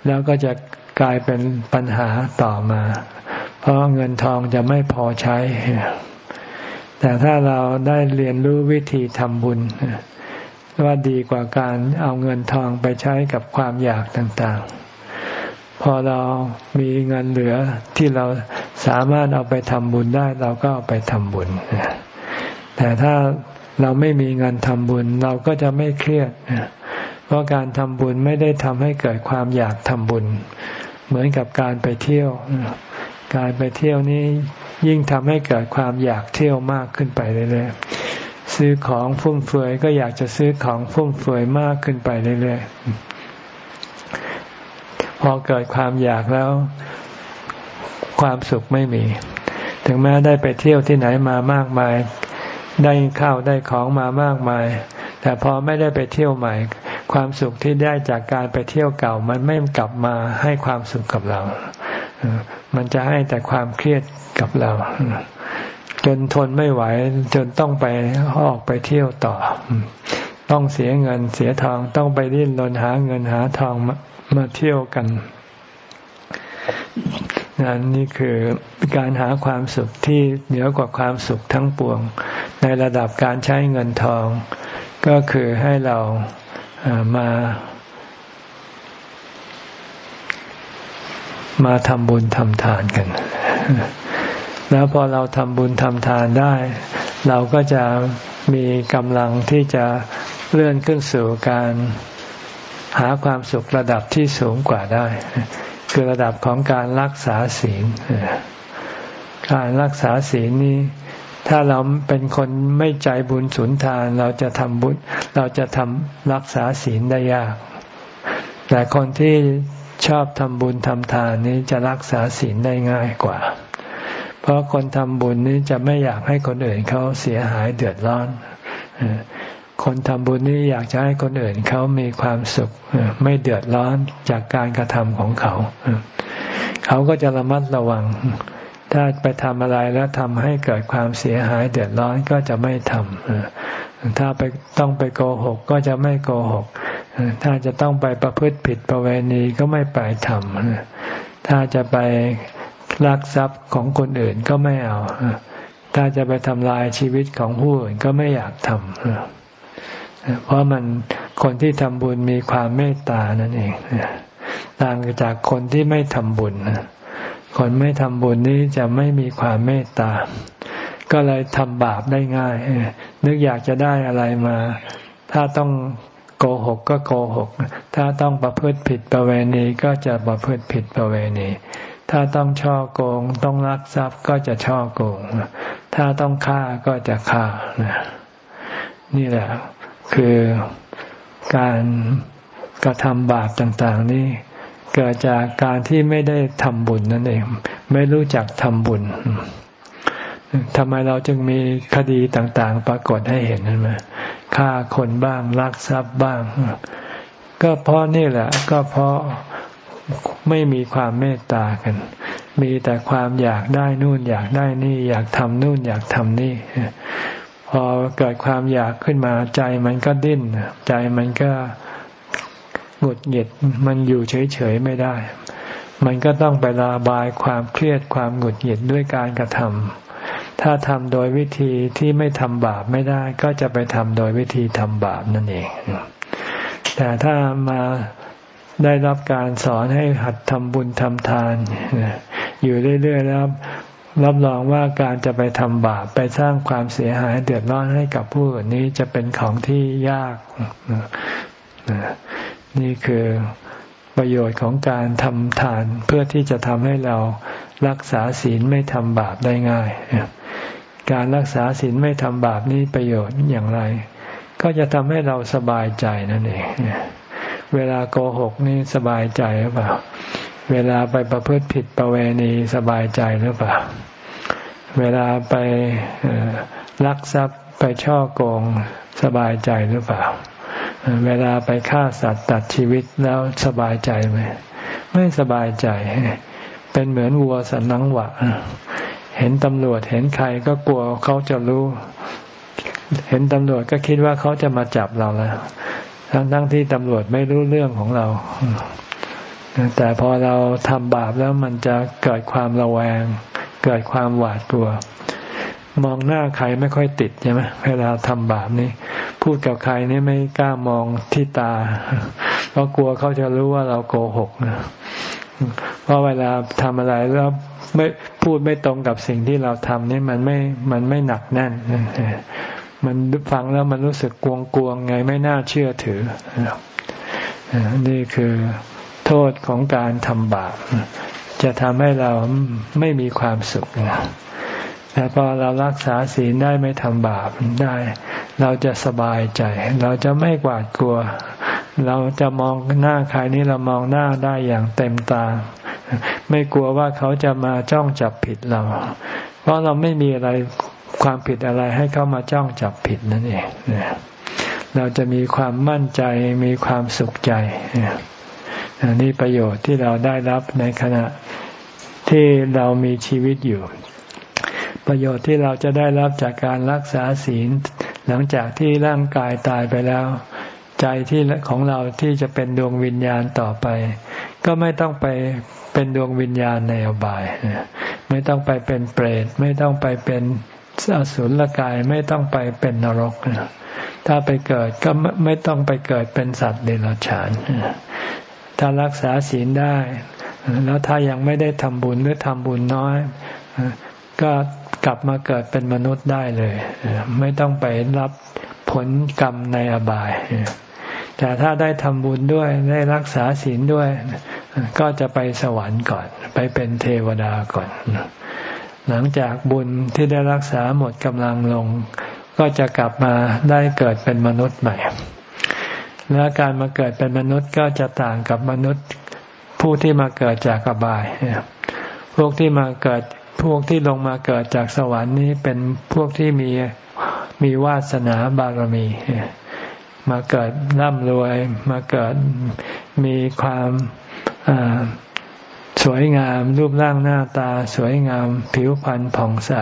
แล้วก็จะ กลายเป็นปัญหาต่อมา เพราะเงินทองจะไม่พอใช้ แต่ถ้าเราได้เรียนรู้วิธีทำบุญว่าดีกว่าการเอาเงินทองไปใช้กับความอยากต่างๆ พอเรามีเงินเหลือที่เราสามารถเอาไปทำบุญได้เราก็เอาไปทำบุญ แต่ถ้าเราไม่มีเงินทำบุญเราก็จะไม่เครียด เพราะการทำบุญไม่ได้ทำให้เกิดความอยากทำบุญ เหมือนกับการไปเที่ยว การไปเที่ยวนี้ยิ่งทำให้เกิดความอยากเที่ยวมากขึ้นไปเรื่อยๆซื้อของฟุ่มเฟือยก็อยากจะซื้อของฟุ่มเฟือยมากขึ้นไปเรื่อยๆพอเกิดความอยากแล้ว ความสุขไม่มี ถึงแม้ได้ไปเที่ยวที่ไหนมามากมาย ได้ข้าวได้ของมามากมาย แต่พอไม่ได้ไปเที่ยวใหม่ ความสุขที่ได้จากการไปเที่ยวเก่า มันไม่กลับมาให้ความสุขกับเรา มันจะให้แต่ความเครียดกับเรา จนทนไม่ไหว จนต้องไปออกไปเที่ยวต่อ ต้องเสียเงินเสียทองต้องไปดิ้นรนหาเงินหาทองมามาเที่ยวกันนั่นนี่คือการหาความสุขที่เหนือกว่าความสุขทั้งปวง ในระดับการใช้เงินทอง ก็คือให้เรา มามาทำบุญทำทานกัน แล้วพอเราทำบุญทำทานได้ เราก็จะมีกำลังที่จะเลื่อนขึ้นสู่การหาความสุขระดับที่สูงกว่าได้ คือระดับของการรักษาศีล การรักษาศีลนี้ ถ้าเราเป็นคนไม่ใจบุญสุนทาน เราจะทำบุญ เราจะทำรักษาศีลได้ยาก แต่คนที่ชอบทำบุญทำทานนี้จะรักษาศีลได้ง่ายกว่า เพราะคนทำบุญนี้จะไม่อยากให้คนอื่นเขาเสียหายเดือดร้อน คนทำบุญนี่อยากจะให้คนอื่นเขามีความสุข ไม่เดือดร้อนจากการกระทำของเขา เขาก็จะระมัดระวัง ถ้าไปทำอะไรแล้วทำให้เกิดความเสียหายเดือดร้อนก็จะไม่ทำถ้าไปต้องไปโกหกก็จะไม่โกหก ถ้าจะต้องไปประพฤติผิดประเวณีก็ไม่ไปทำถ้าจะไปลักทรัพย์ของคนอื่นก็ไม่เอา ถ้าจะไปทำลายชีวิตของผู้อื่นก็ไม่อยากทำเพราะมันคนที่ทำบุญมีความเมตตานั่นเองต่างจากคนที่ไม่ทำบุญนะ คนไม่ทำบุญนี้จะไม่มีความเมตตา ก็เลยทำบาปได้ง่าย นึกอยากจะได้อะไรมา ถ้าต้องโกหกก็โกหก ถ้าต้องประพฤติผิดประเวณีก็จะประพฤติผิดประเวณี ถ้าต้องช่อโกง ต้องรักทรัพย์ก็จะช่อโกง ถ้าต้องฆ่าก็จะฆ่า นี่แหละ คือการกระทำบาปต่าง ๆ นี่ เกิดจากการที่ไม่ได้ทำบุญนั่นเอง ไม่รู้จักทำบุญทำไมเราจึงมีคดีต่างๆ ปรากฏให้เห็นนั่นไหมฆ่าคนบ้างลักทรัพย์บ้าง ก็เพราะนี่แหละ ก็เพราะไม่มีความเมตตากัน มีแต่ความอยากได้นู่นอยากได้นี่ อยากทำนู่นอยากทำนี่ พอเกิดความอยากขึ้นมาใจมันก็ดิ้น ใจมันก็ หงุดหงิดมันอยู่เฉยๆไม่ได้ มันก็ต้องไประบายความเครียดความหงุดหงิดด้วยการกระทำถ้าทำโดยวิธีที่ไม่ทำบาปไม่ได้ ก็จะไปทำโดยวิธีทำบาปนั่นเอง แต่ถ้ามาได้รับการสอนให้หัดทำบุญทำทาน อยู่เรื่อยๆแล้วรับรองว่าการจะไปทำบาปไปสร้างความเสียหายเดือดร้อนให้กับผู้อื่นนี้จะเป็นของที่ยาก นี่คือประโยชน์ของการทำทานเพื่อที่จะทำให้เรารักษาศีลไม่ทำบาปได้ง่าย การรักษาศีลไม่ทำบาปนี้ประโยชน์อย่างไร ก็จะทำให้เราสบายใจนั่นเองเวลาโกหกนี่สบายใจหรือเปล่า เวลาไปประพฤติผิดประเวณีสบายใจหรือเปล่า เวลาไปลักทรัพย์ไปช่อโกงสบายใจหรือเปล่า เวลาไปฆ่าสัตว์ตัดชีวิตแล้วสบายใจไหมไม่สบายใจ เป็นเหมือนวัวสันนังหวะ เห็นตำรวจเห็นใครก็กลัวเขาจะรู้ เห็นตำรวจก็คิดว่าเขาจะมาจับเราแล้ว ทั้งทั้งที่ตำรวจไม่รู้เรื่องของเรา แต่พอเราทำบาปแล้วมันจะเกิดความระแวง เกิดความหวาดกลัว มองหน้าใครไม่ค่อยติดใช่ไหมเวลาทำบาปนี่พูดกับใครนี่ไม่กล้ามองที่ตา เพราะกลัวเขาจะรู้ว่าเราโกหกนะเพราะเวลาทำอะไรแล้วไม่พูดไม่ตรงกับสิ่งที่เราทำนี่มันไม่มันไม่หนักแน่นมันฟังแล้วมันรู้สึกกวงกวงไงไม่น่าเชื่อถือนี่คือโทษของการทำบาปจะทำให้เราไม่มีความสุข แต่พอเรารักษาศีลได้ไม่ทำบาปได้ เราจะสบายใจ เราจะไม่หวาดกลัว เราจะมองหน้าใครนี้เรามองหน้าได้อย่างเต็มตา ไม่กลัวว่าเขาจะมาจ้องจับผิดเรา เพราะเราไม่มีอะไรความผิดอะไรให้เขามาจ้องจับผิดนั่นเองเราจะมีความมั่นใจมีความสุขใจนี่ประโยชน์ที่เราได้รับในขณะที่เรามีชีวิตอยู่ ประโยชน์ที่เราจะได้รับจากการรักษาศีล หลังจากที่ร่างกายตายไปแล้ว ใจที่ของเราที่จะเป็นดวงวิญญาณต่อไป ก็ไม่ต้องไปเป็นดวงวิญญาณในอบาย ไม่ต้องไปเป็นเปรตไม่ต้องไปเป็นอสุรกายไม่ต้องไปเป็นนรก ถ้าไปเกิดก็ไม่ต้องไปเกิดเป็นสัตว์เดรัจฉาน ถ้ารักษาศีลได้ แล้วถ้ายังไม่ได้ทำบุญหรือทำบุญน้อย ก็ กลับมาเกิดเป็นมนุษย์ได้เลย ไม่ต้องไปรับผลกรรมในอบาย แต่ถ้าได้ทำบุญด้วยได้รักษาศีลด้วย ก็จะไปสวรรค์ก่อน ไปเป็นเทวดาก่อน หลังจากบุญที่ได้รักษาหมดกำลังลง ก็จะกลับมาได้เกิดเป็นมนุษย์ใหม่ และการมาเกิดเป็นมนุษย์ก็จะต่างกับมนุษย์ผู้ที่มาเกิดจากอบาย พวกที่มาเกิด พวกที่ลงมาเกิดจากสวรรค์นี้เป็นพวกที่มีมีวาสนาบารมี มาเกิดร่ำรวย มาเกิดมีความสวยงามรูปร่างหน้าตา สวยงามผิวพรรณผ่องใส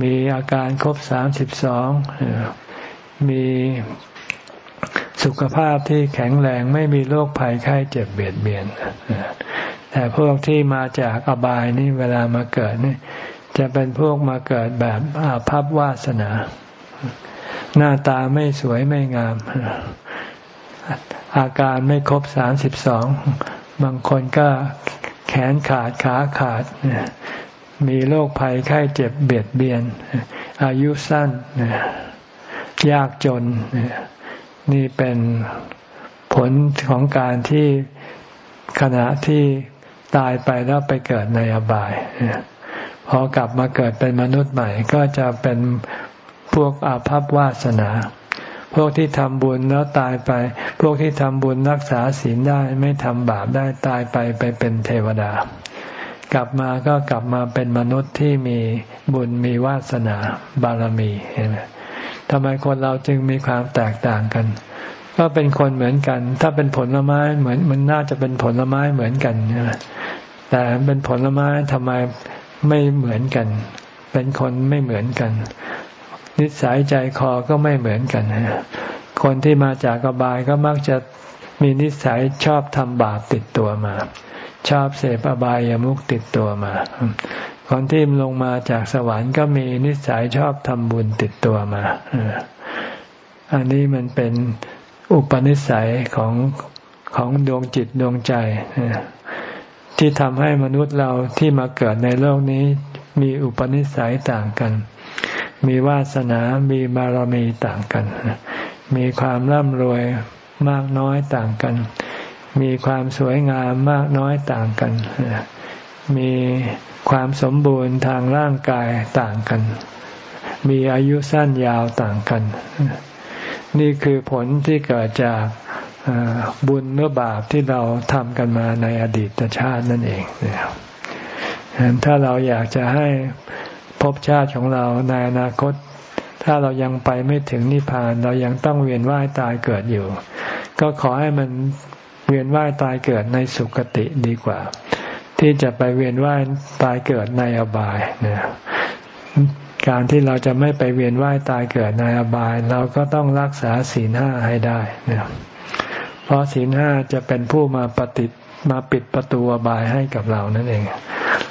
มีอาการครบสามสิบสองมีสุขภาพที่แข็งแรงไม่มีโรคภัยไข้เจ็บเบียดเบียน แต่พวกที่มาจากอบายนี่เวลามาเกิดนี่จะเป็นพวกมาเกิดแบบอาภัพวาสนา หน้าตาไม่สวยไม่งาม อาการไม่ครบสามสิบสองบางคนก็แขนขาดขาขาด มีโรคภัยไข้เจ็บเบียดเบียน อายุสั้น ยากจน นี่เป็นผลของการที่ขณะที่ ตายไปแล้วไปเกิดในอบายพอกลับมาเกิดเป็นมนุษย์ใหม่ ก็จะเป็นพวกอาภัพวาสนา พวกที่ทำบุญแล้วตายไป พวกที่ทำบุญรักษาศีลได้ไม่ทำบาปได้ตายไปไปเป็นเทวดา กลับมาก็กลับมาเป็นมนุษย์ที่มีบุญมีวาสนาบารมีเห็นไหมทำไมคนเราจึงมีความแตกต่างกัน ก็เป็นคนเหมือนกัน ถ้าเป็นผลไม้เหมือนมันน่าจะเป็นผลไม้เหมือนกันแต่เป็นผลไม้ทำไมไม่เหมือนกัน เป็นคนไม่เหมือนกัน นิสัยใจคอก็ไม่เหมือนกันคนที่มาจากกบายก็มักจะมีนิสัยชอบทำบาปติดตัวมา ชอบเสพอบายามุขติดตัวมา คนที่ลงมาจากสวรรค์ก็มีนิสัยชอบทำบุญติดตัวมาอันนี้มันเป็น อุปนิสัยของของดวงจิตดวงใจ ที่ทำให้มนุษย์เราที่มาเกิดในโลกนี้ มีอุปนิสัยต่างกัน มีวาสนา มีบารมีต่างกัน มีความร่ำรวยมากน้อยต่างกัน มีความสวยงามมากน้อยต่างกัน มีความสมบูรณ์ทางร่างกายต่างกัน มีอายุสั้นยาวต่างกัน นี่คือผลที่เกิดจากบุญหรือบาปที่เราทำกันมาในอดีตชาตินั่นเองถ้าเราอยากจะให้ภพชาติของเราในอนาคต ถ้าเรายังไปไม่ถึงนิพพาน เรายังต้องเวียนว่ายตายเกิดอยู่ ก็ขอให้มันเวียนว่ายตายเกิดในสุคติดีกว่า ที่จะไปเวียนว่ายตายเกิดในอบายเนี่ย การที่เราจะไม่ไปเวียนว่ายตายเกิดในอบาย เราก็ต้องรักษาศีลห้าให้ได้เนี่ยเพราะศีลห้าจะเป็นผู้มาปฏิมาปิดประตูอบายให้กับเรานั่นเอง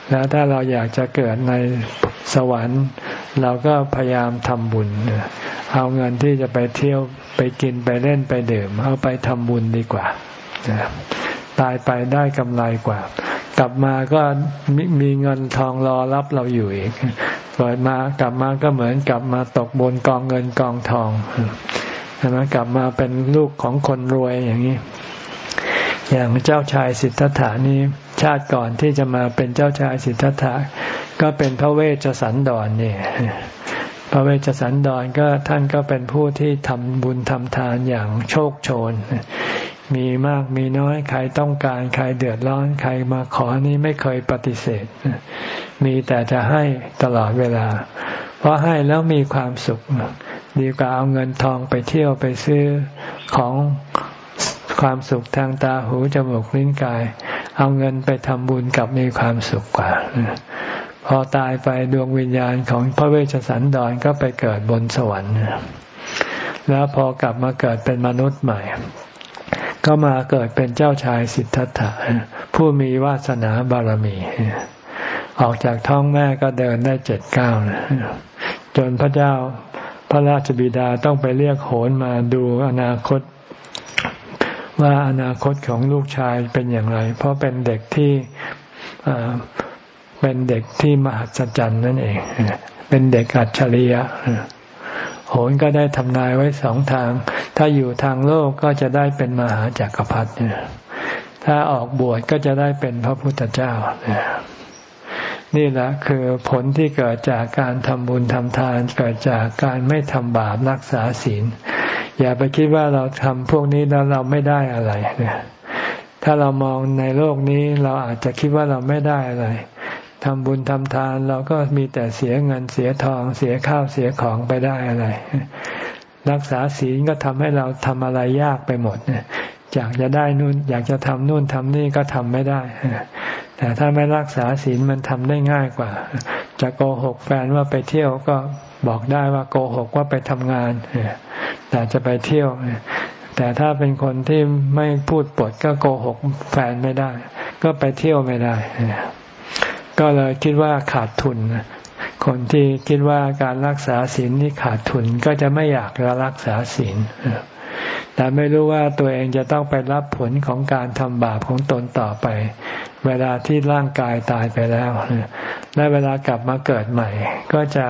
แล้วถ้าเราอยากจะเกิดในสวรรค์ เราก็พยายามทำบุญเอาเงินที่จะไปเที่ยวไปกินไปเล่นไปดื่มเอาไปทำบุญดีกว่าตายไปได้กำไรกว่า กลับมาก็มีเงินทองรอรับเราอยู่อีก เกิดมากลับมาก็เหมือนกลับมาตกบนกองเงินกองทองใช่ไหมกลับมาเป็นลูกของคนรวยอย่างนี้ อย่างเจ้าชายสิทธัตถานี้ชาติก่อนที่จะมาเป็นเจ้าชายสิทธัตถะก็เป็นพระเวชสันดรนนี่พระเวชสันดรก็ท่านก็เป็นผู้ที่ทำบุญทำทานอย่างโชคโชน มีมากมีน้อย ใครต้องการใครเดือดร้อน ใครมาขอนี้ไม่เคยปฏิเสธ มีแต่จะให้ตลอดเวลา เพราะให้แล้วมีความสุข ดีกว่าเอาเงินทองไปเที่ยวไปซื้อของความสุขทางตาหูจมูกลิ้นกาย เอาเงินไปทำบุญกับมีความสุขกว่า พอตายไปดวงวิญญาณของพระเวชสันดรก็ไปเกิดบนสวรรค์แล้วพอกลับมาเกิดเป็นมนุษย์ใหม่ ก็มาเกิดเป็นเจ้าชายสิทธัตถะผู้มีวาสนาบารมี ออกจากท้องแม่ก็เดินได้เจ็ดเก้าจนพระเจ้าพระราชบิดาต้องไปเรียกโหนมาดูอนาคต ว่าอนาคตของลูกชายเป็นอย่างไร เพราะเป็นเด็กที่เป็นเด็กที่มหัศจรรย์นั่นเอง เป็นเด็กอัจฉริยะ โหนก็ได้ทำนายไว้สองทาง ถ้าอยู่ทางโลกก็จะได้เป็นมหาจากักรพรรดิถ้าออกบวชก็จะได้เป็นพระพุทธเจ้านี่แหละคือผลที่เกิดจากการทำบุญทำทานเกิดจากการไม่ทำบาปรักษาศีล อย่าไปคิดว่าเราทำพวกนี้แล้วเราไม่ได้อะไรเนี่ยถ้าเรามองในโลกนี้เราอาจจะคิดว่าเราไม่ได้อะไร ทำบุญทำทานเราก็มีแต่เสียเงินเสียทอง เสียข้าวเสียของไปได้อะไร รักษาศีลก็ทำให้เราทำอะไรยากไปหมดอยากจะได้นู่นอยากจะทำนู่นทำนี่ก็ทำไม่ได้ แต่ถ้าไม่รักษาศีลมันทำได้ง่ายกว่า จะโกหกแฟนว่าไปเที่ยวก็บอกได้ว่าโกหกว่าไปทำงาน แต่จะไปเที่ยว แต่ถ้าเป็นคนที่ไม่พูดปดก็โกหกแฟนไม่ได้ ก็ไปเที่ยวไม่ได้ ก็เลยคิดว่าขาดทุน คนที่คิดว่าการรักษาศีลนี่ขาดทุนก็จะไม่อยากจะรักษาศีลแต่ไม่รู้ว่าตัวเองจะต้องไปรับผลของการทำบาปของตนต่อไป เวลาที่ร่างกายตายไปแล้ว และเวลากลับมาเกิดใหม่ ก็จะ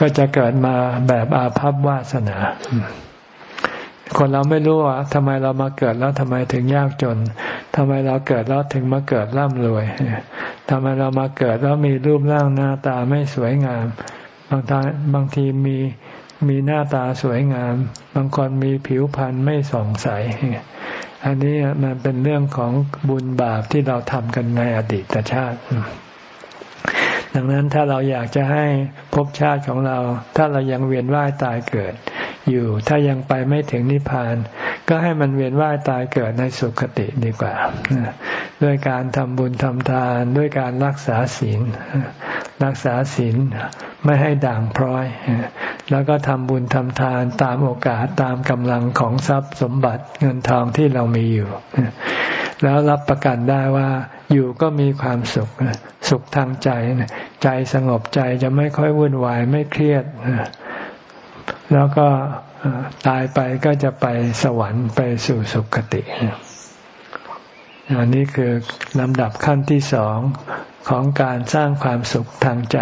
ก็จะเกิดมาแบบอาภัพวาสนา คนเราไม่รู้ว่าทำไมเรามาเกิดแล้วทำไมถึงยากจนทำไมเราเกิดแล้วถึงมาเกิดร่ำรวยทำไมเรามาเกิดแล้วมีรูปร่างหน้าตาไม่สวยงาม บางทีบางทีมีมีหน้าตาสวยงาม บางคนมีผิวพรรณไม่ส่องใส อันนี้มันเป็นเรื่องของบุญบาปที่เราทำกันในอดีตชาติ ดังนั้นถ้าเราอยากจะให้ภพชาติของเรา ถ้าเรายังเวียนว่ายตายเกิด อยู่ ถ้ายังไปไม่ถึงนิพพาน ก็ให้มันเวียนว่ายตายเกิดในสุคติดีกว่า ด้วยการทำบุญทำทาน ด้วยการรักษาศีล รักษาศีลไม่ให้ด่างพร้อย แล้วก็ทำบุญทำทานตามโอกาสตามกำลังของทรัพย์สมบัติเงินทองที่เรามีอยู่ แล้วรับประกันได้ว่าอยู่ก็มีความสุข สุขทางใจ ใจสงบใจจะไม่ค่อยวุ่นวายไม่เครียด แล้วก็ตายไปก็จะไปสวรรค์ไปสู่สุคติอันนี้คือลำดับขั้นที่สองของการสร้างความสุขทางใจ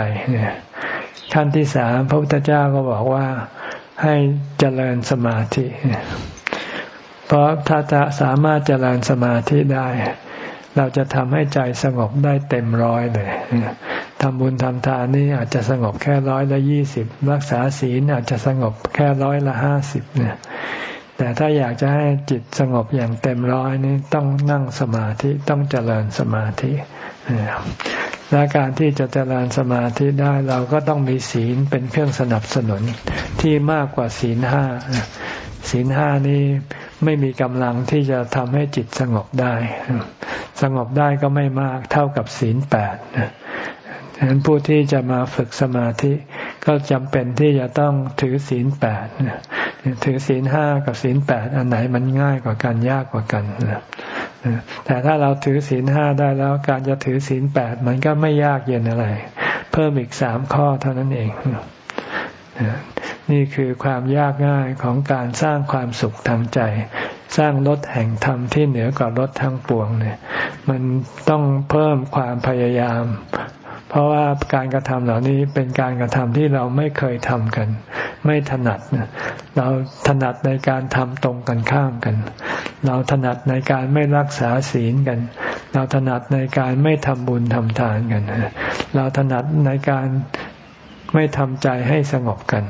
ขั้นที่สามพระพุทธเจ้าก็บอกว่าให้เจริญสมาธิ เพราะถ้าจะสามารถเจริญสมาธิได้ เราจะทำให้ใจสงบได้เต็มร้อยเลย ทำบุญทำทานนี่อาจจะสงบแค่ร้อยละยี่สิบรักษาศีลอาจจะสงบแค่ร้อยละห้าสิบเนี่ยแต่ถ้าอยากจะให้จิตสงบอย่างเต็มร้อยนี่ต้องนั่งสมาธิต้องเจริญสมาธิและการที่จะเจริญสมาธิได้เราก็ต้องมีศีลเป็นเครื่องสนับสนุนที่มากกว่าศีลห้าศีลห้านี้ไม่มีกำลังที่จะทำให้จิตสงบได้ สงบได้ก็ไม่มากเท่ากับศีลแปด ฉะนั้นผู้ที่จะมาฝึกสมาธิก็จำเป็นที่จะต้องถือศีลแปดถือศีลห้ากับศีลแปดอันไหนมันง่ายกว่ากันยากกว่ากันแต่ถ้าเราถือศีลห้าได้แล้วการจะถือศีลแปดมันก็ไม่ยากเย็นอะไร เพิ่มอีกสามข้อเท่านั้นเอง นี่คือความยากง่ายของการสร้างความสุขทางใจ สร้างรถแห่งธรรมที่เหนือกว่ารถทั้งปวงเนี่ย มันต้องเพิ่มความพยายาม เพราะว่าการกระทำเหล่านี้เป็นการกระทำที่เราไม่เคยทำกัน ไม่ถนัดเราถนัดในการทำตรงกันข้ามกัน เราถนัดในการไม่รักษาศีลกัน เราถนัดในการไม่ทำบุญทำทานกัน เราถนัดในการไม่ทำใจให้สงบกัน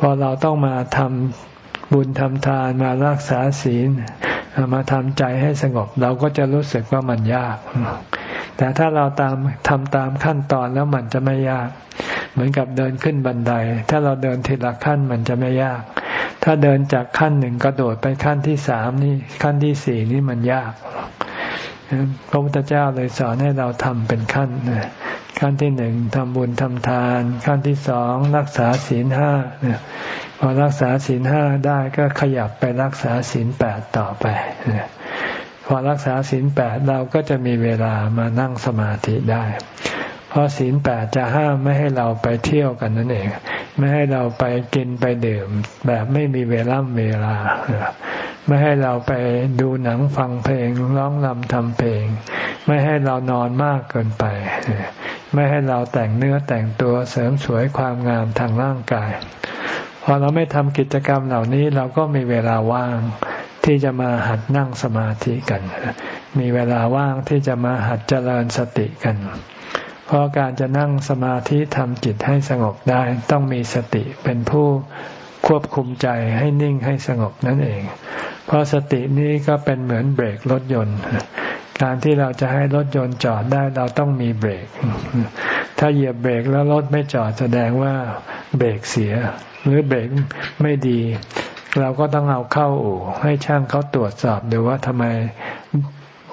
พอเราต้องมาทำบุญทำทานมารักษาศีลมาทำใจให้สงบ เราก็จะรู้สึกว่ามันยาก แต่ถ้าเราตามทำตามขั้นตอนแล้วมันจะไม่ยาก เหมือนกับเดินขึ้นบันได ถ้าเราเดินทีละขั้นมันจะไม่ยาก ถ้าเดินจากขั้นหนึ่งกระโดดไปขั้นที่สามนี่ขั้นที่สี่นี่มันยากพระพุทธเจ้าเลยสอนให้เราทำเป็นขั้นขั้นที่หนึ่งทำบุญทำทาน ขั้นที่สองรักษาศีลห้าพอรักษาศีลห้าได้ก็ขยับไปรักษาศีลแปดต่อไป อรักษาศีลแปดเราก็จะมีเวลามานั่งสมาธิได้ เพราะศีลแปดจะห้ามไม่ให้เราไปเที่ยวกันนั่นเอง ไม่ให้เราไปกินไปดื่ม แบบไม่มีเวลาเวลา ไม่ให้เราไปดูหนังฟังเพลงร้องรำทำเพลง ไม่ให้เรานอนมากเกินไป ไม่ให้เราแต่งเนื้อแต่งตัวเสริมสวยความงามทางร่างกาย พอเราไม่ทำกิจกรรมเหล่านี้เราก็มีเวลาว่าง ที่จะมาหัดนั่งสมาธิกัน มีเวลาว่างที่จะมาหัดเจริญสติกัน เพราะการจะนั่งสมาธิทำจิตให้สงบได้ ต้องมีสติเป็นผู้ควบคุมใจให้นิ่งให้สงบนั่นเอง เพราะสตินี้ก็เป็นเหมือนเบรกรถยนต์ การที่เราจะให้รถยนต์จอดได้เราต้องมีเบรก ถ้าเหยียบเบรกแล้วรถไม่จอดแสดงว่าเบรกเสีย หรือเบรกไม่ดี เราก็ต้องเอาเข้าอู่ให้ช่างเขาตรวจสอบดูว่าทำไม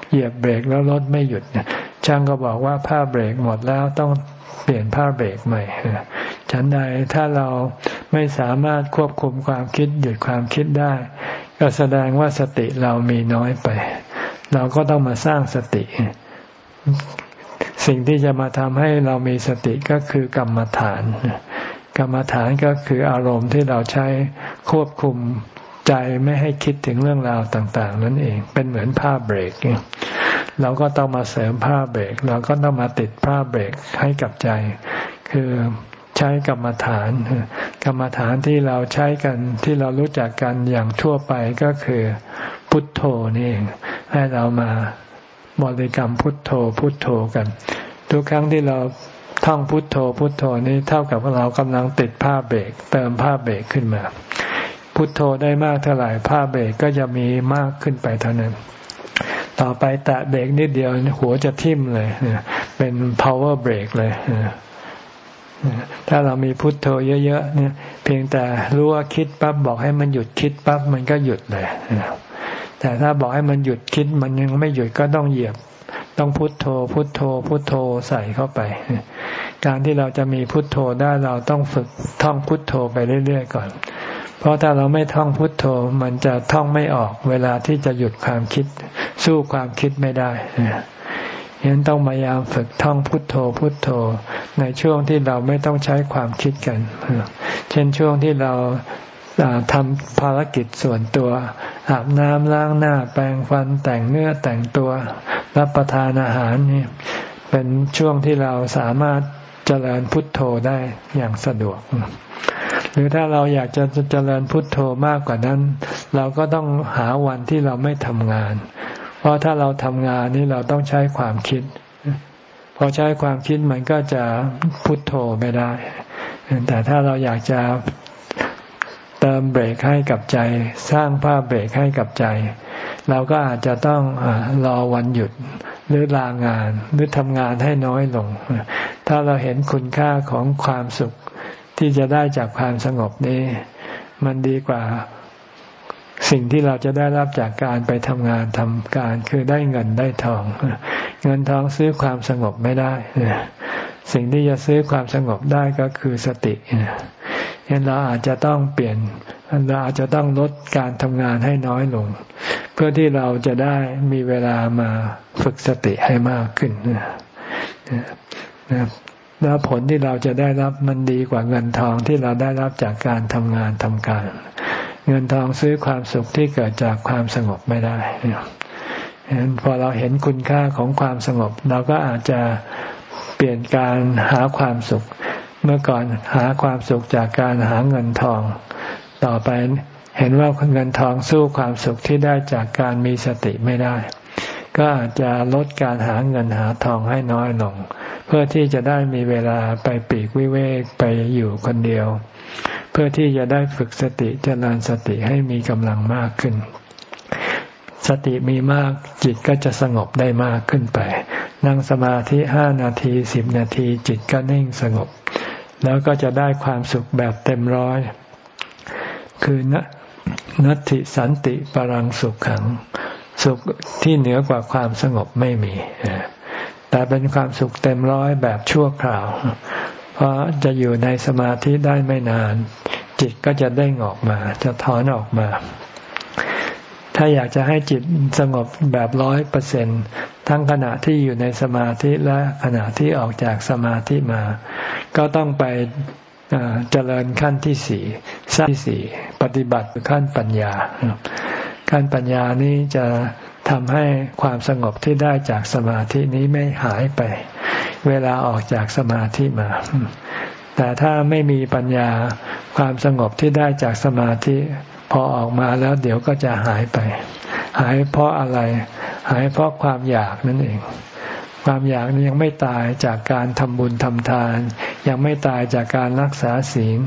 เหยียบเบรกแล้วรถไม่หยุดช่างก็บอกว่าผ้าเบรกหมดแล้วต้องเปลี่ยนผ้าเบรกใหม่ฉันใดถ้าเราไม่สามารถควบคุมความคิดหยุดความคิดได้ ก็แสดงว่าสติเรามีน้อยไป เราก็ต้องมาสร้างสติ สิ่งที่จะมาทำให้เรามีสติก็คือกรรมฐาน กรรมฐานก็คืออารมณ์ที่เราใช้ควบคุมใจไม่ให้คิดถึงเรื่องราวต่าง ๆ นั่นเองเป็นเหมือนผ้าเบรกเราก็ต้องมาเสริมผ้าเบรก เราก็ต้องมาติดผ้าเบรกให้กับใจ คือใช้กรรมฐาน กรรมฐานที่เราใช้กันที่เรารู้จักกันอย่างทั่วไปก็คือพุทโธนี่เองให้เรามาบริกรรมพุทโธพุทโธกัน ทุกครั้งที่เรา ท่องพุทโธพุทโธนี้เท่ากับเรากำลังติดผ้าเบรกเติมผ้าเบรกขึ้นมา พุทโธได้มากเท่าไหร่ผ้าเบรกก็จะมีมากขึ้นไปเท่านั้น ต่อไปแตะเบรกนิดเดียวหัวจะทิ่มเลยเป็น power break เลยถ้าเรามีพุทโธเยอะๆเนี่ย เพียงแต่รู้ว่าคิดปั๊บบอกให้มันหยุดคิดปั๊บมันก็หยุดเลยแต่ถ้าบอกให้มันหยุดคิดมันยังไม่หยุดก็ต้องเหยียบ ต้องพุทโธ พุทโธ พุทโธใส่เข้าไป การที่เราจะมีพุทโธได้เราต้องฝึกท่องพุทโธไปเรื่อยๆก่อน เพราะถ้าเราไม่ท่องพุทโธมันจะท่องไม่ออกเวลาที่จะหยุดความคิด สู้ความคิดไม่ได้ฉะนั้นต้องพยายามฝึกท่องพุทโธพุทโธ ในช่วงที่เราไม่ต้องใช้ความคิดกัน เช่นช่วงที่เรา ทำภารกิจส่วนตัว อาบน้ำล้างหน้าแปรงฟันแต่งเนื้อแต่งตัว รับประทานอาหารนี่เป็นช่วงที่เราสามารถเจริญพุทโธได้อย่างสะดวก หรือถ้าเราอยากจะเจริญพุทโธมากกว่านั้น เราก็ต้องหาวันที่เราไม่ทำงาน เพราะถ้าเราทำงานนี่เราต้องใช้ความคิด พอใช้ความคิดมันก็จะพุทโธไม่ได้ แต่ถ้าเราอยากจะ เติมเบรกให้กับใจ สร้างภาพเบรกให้กับใจ เราก็อาจจะต้องอรอวันหยุดหรือลางานหรือทำงานให้น้อยลง ถ้าเราเห็นคุณค่าของความสุขที่จะได้จากความสงบนี้ มันดีกว่าสิ่งที่เราจะได้รับจากการไปทำงานทำการคือได้เงินได้ทอง เงินทองซื้อความสงบไม่ได้ สิ่งที่จะซื้อความสงบได้ก็คือสติ เห็นเราอาจจะต้องเปลี่ยนเราอาจจะต้องลดการทำงานให้น้อยลง เพื่อที่เราจะได้มีเวลามาฝึกสติให้มากขึ้นนะแล้วผลที่เราจะได้รับมันดีกว่าเงินทองที่เราได้รับจากการทำงานทำการ เงินทองซื้อความสุขที่เกิดจากความสงบไม่ได้ฉะนั้นพอเราเห็นคุณค่าของความสงบ เราก็อาจจะเปลี่ยนการหาความสุข เมื่อก่อนหาความสุขจากการหาเงินทอง ต่อไปเห็นว่าเงินทองสู้ความสุขที่ได้จากการมีสติไม่ได้ ก็อาจจะลดการหาเงินหาทองให้น้อยลง เพื่อที่จะได้มีเวลาไปปีกวิเวกไปอยู่คนเดียว เพื่อที่จะได้ฝึกสติเจริญสติให้มีกำลังมากขึ้น สติมีมากจิตก็จะสงบได้มากขึ้นไป นั่งสมาธิห้านาทีสิบนาทีจิตก็นิ่งสงบ แล้วก็จะได้ความสุขแบบเต็มร้อย คือนนัตติสันติปรังสุขขัง สุขที่เหนือกว่าความสงบไม่มี แต่เป็นความสุขเต็มร้อยแบบชั่วคราว เพราะจะอยู่ในสมาธิได้ไม่นาน จิตก็จะเด้งออกมา จะถอนออกมา ถ้าอยากจะให้จิตสงบแบบร้อยเปอร์เซ็นทั้งขณะที่อยู่ในสมาธิและขณะที่ออกจากสมาธิมา ก็ต้องไปเจริญขั้นที่สี่สั้นที่สี่ปฏิบัติขั้นปัญญา ขั้นปัญญานี้จะทำให้ความสงบที่ได้จากสมาธินี้ไม่หายไป เวลาออกจากสมาธิมา แต่ถ้าไม่มีปัญญาความสงบที่ได้จากสมาธิ พอออกมาแล้วเดี๋ยวก็จะหายไป หายเพราะอะไร หายเพราะความอยากนั่นเอง ความอยากนี้ยังไม่ตายจากการทำบุญทำทาน ยังไม่ตายจากการรักษาศีล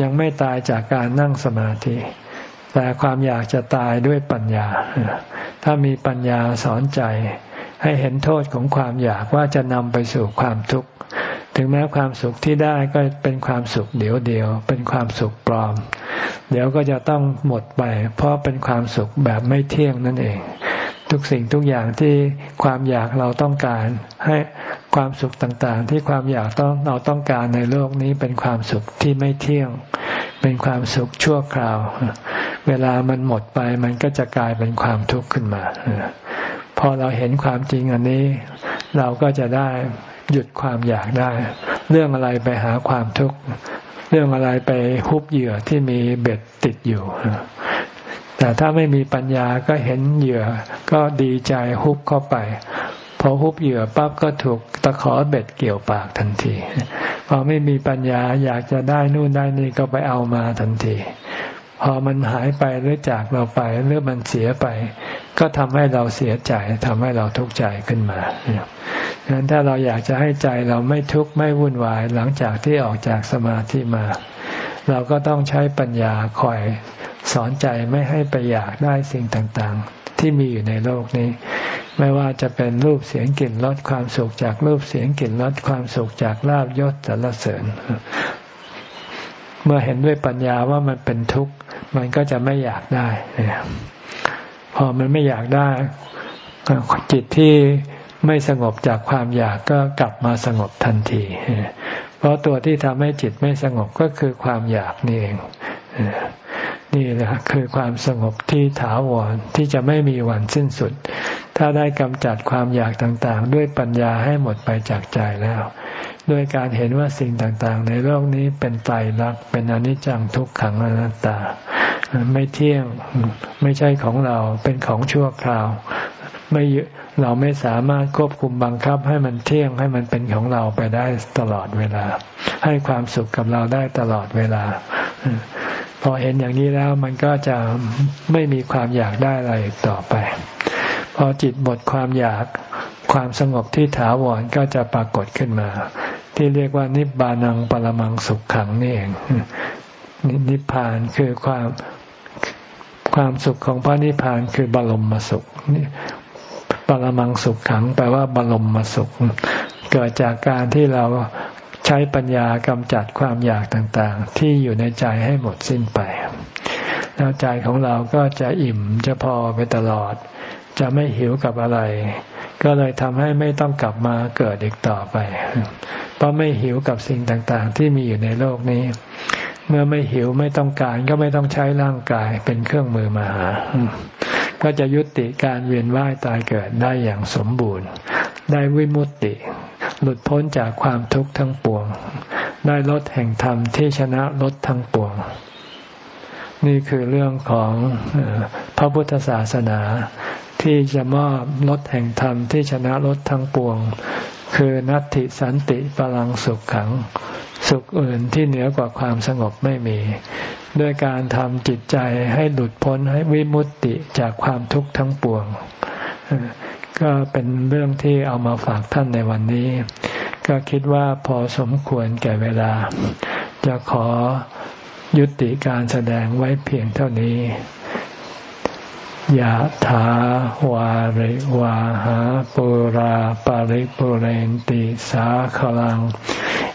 ยังไม่ตายจากการนั่งสมาธิ แต่ความอยากจะตายด้วยปัญญา ถ้ามีปัญญาสอนใจให้เห็นโทษของความอยากว่าจะนำไปสู่ความทุกข์ ถึงแม้ความสุขที่ได้ก็เป็นความสุขเดียวเดียว เป็นความสุขปลอม เดี๋ยวก็จะต้องหมดไป เพราะเป็นความสุขแบบไม่เที่ยงนั่นเอง ทุกสิ่งทุกอย่างที่ความอยากเราต้องการ ให้ความสุขต่างๆ ที่ความอยากต้องเราต้องการในโลกนี้เป็นความสุขที่ไม่เที่ยง เป็นความสุขชั่วคราว เวลามันหมดไปมันก็จะกลายเป็นความทุกข์ขึ้นมาพอเราเห็นความจริงอันนี้ เราก็จะได้ หยุดความอยากได้ เรื่องอะไรไปหาความทุกข์ เรื่องอะไรไปฮุบเหยื่อที่มีเบ็ดติดอยู่ แต่ถ้าไม่มีปัญญาก็เห็นเหยื่อก็ดีใจฮุบเข้าไป พอฮุบเหยื่อปั๊บก็ถูกตะขอเบ็ดเกี่ยวปากทันที พอไม่มีปัญญาอยากจะได้นู่นได้นี่ก็ไปเอามาทันที พอมันหายไปหรือจากเราไปหรือมันเสียไป ก็ทำให้เราเสียใจทำให้เราทุกข์ใจขึ้นมาดังนั้นถ้าเราอยากจะให้ใจเราไม่ทุกข์ไม่วุ่นวาย หลังจากที่ออกจากสมาธิมา เราก็ต้องใช้ปัญญาคอยสอนใจไม่ให้ไปอยากได้สิ่งต่างๆ ที่มีอยู่ในโลกนี้ ไม่ว่าจะเป็นรูปเสียงกลิ่นรสความสุขจากรูปเสียงกลิ่นรสความสุขจากลาบยศสรรเสริญเมื่อเห็นด้วยปัญญาว่ามันเป็นทุกข์ มันก็จะไม่อยากได้ พอมันไม่อยากได้ จิตที่ไม่สงบจากความอยากก็กลับมาสงบทันที เพราะตัวที่ทำให้จิตไม่สงบก็คือความอยากนี่เองนี่แหละคือความสงบที่ถาวรที่จะไม่มีวันสิ้นสุด ถ้าได้กำจัดความอยากต่างๆ ด้วยปัญญาให้หมดไปจากใจแล้ว ด้วยการเห็นว่าสิ่งต่างๆ ในโลกนี้เป็นไตรลักษณ์เป็นอนิจจังทุกขังอนัตตา ไม่เที่ยงไม่ใช่ของเราเป็นของชั่วคราว ไม่เราไม่สามารถควบคุมบังคับให้มันเที่ยงให้มันเป็นของเราไปได้ตลอดเวลา ให้ความสุขกับเราได้ตลอดเวลา พอเห็นอย่างนี้แล้วมันก็จะไม่มีความอยากได้อะไรต่อไป พอจิตหมดความอยากความสงบที่ถาวรก็จะปรากฏขึ้นมา ที่เรียกว่านิบานังปรมังสุขขังนี่เองนิพพานคือความความสุขของพระนิพพานคือบรมมสุขนี่ปรมังสุขขังแปลว่าบรมมสุข เกิดจากการที่เราใช้ปัญญากำจัดความอยากต่างๆ ที่อยู่ในใจให้หมดสิ้นไป แล้วใจของเราก็จะอิ่มจะพอไปตลอด จะไม่หิวกับอะไร ก็เลยทำให้ไม่ต้องกลับมาเกิดอีกต่อไป เพราะไม่หิวกับสิ่งต่างๆ ที่มีอยู่ในโลกนี้ เมื่อไม่หิวไม่ต้องการก็ไม่ต้องใช้ร่างกายเป็นเครื่องมือมาหา ก็จะยุติการเวียนว่ายตายเกิดได้อย่างสมบูรณ์ ได้วิมุตติ หลุดพ้นจากความทุกข์ทั้งปวง ได้ลดแห่งธรรมที่ชนะลดทั้งปวงนี่คือเรื่องของพระพุทธศาสนา ที่จะมอบรถแห่งธรรมที่ชนะรถทั้งปวง คือนัตติสันติพลังสุขขัง สุขอื่นที่เหนือกว่าความสงบไม่มี ด้วยการทำจิตใจให้หลุดพ้นให้วิมุตติจากความทุกข์ทั้งปวง ก็เป็นเรื่องที่เอามาฝากท่านในวันนี้ ก็คิดว่าพอสมควรแก่เวลา จะขอยุติการแสดงไว้เพียงเท่านี้ ยะถาวาริวาหาปุราปาริปุเรนติสาขลัง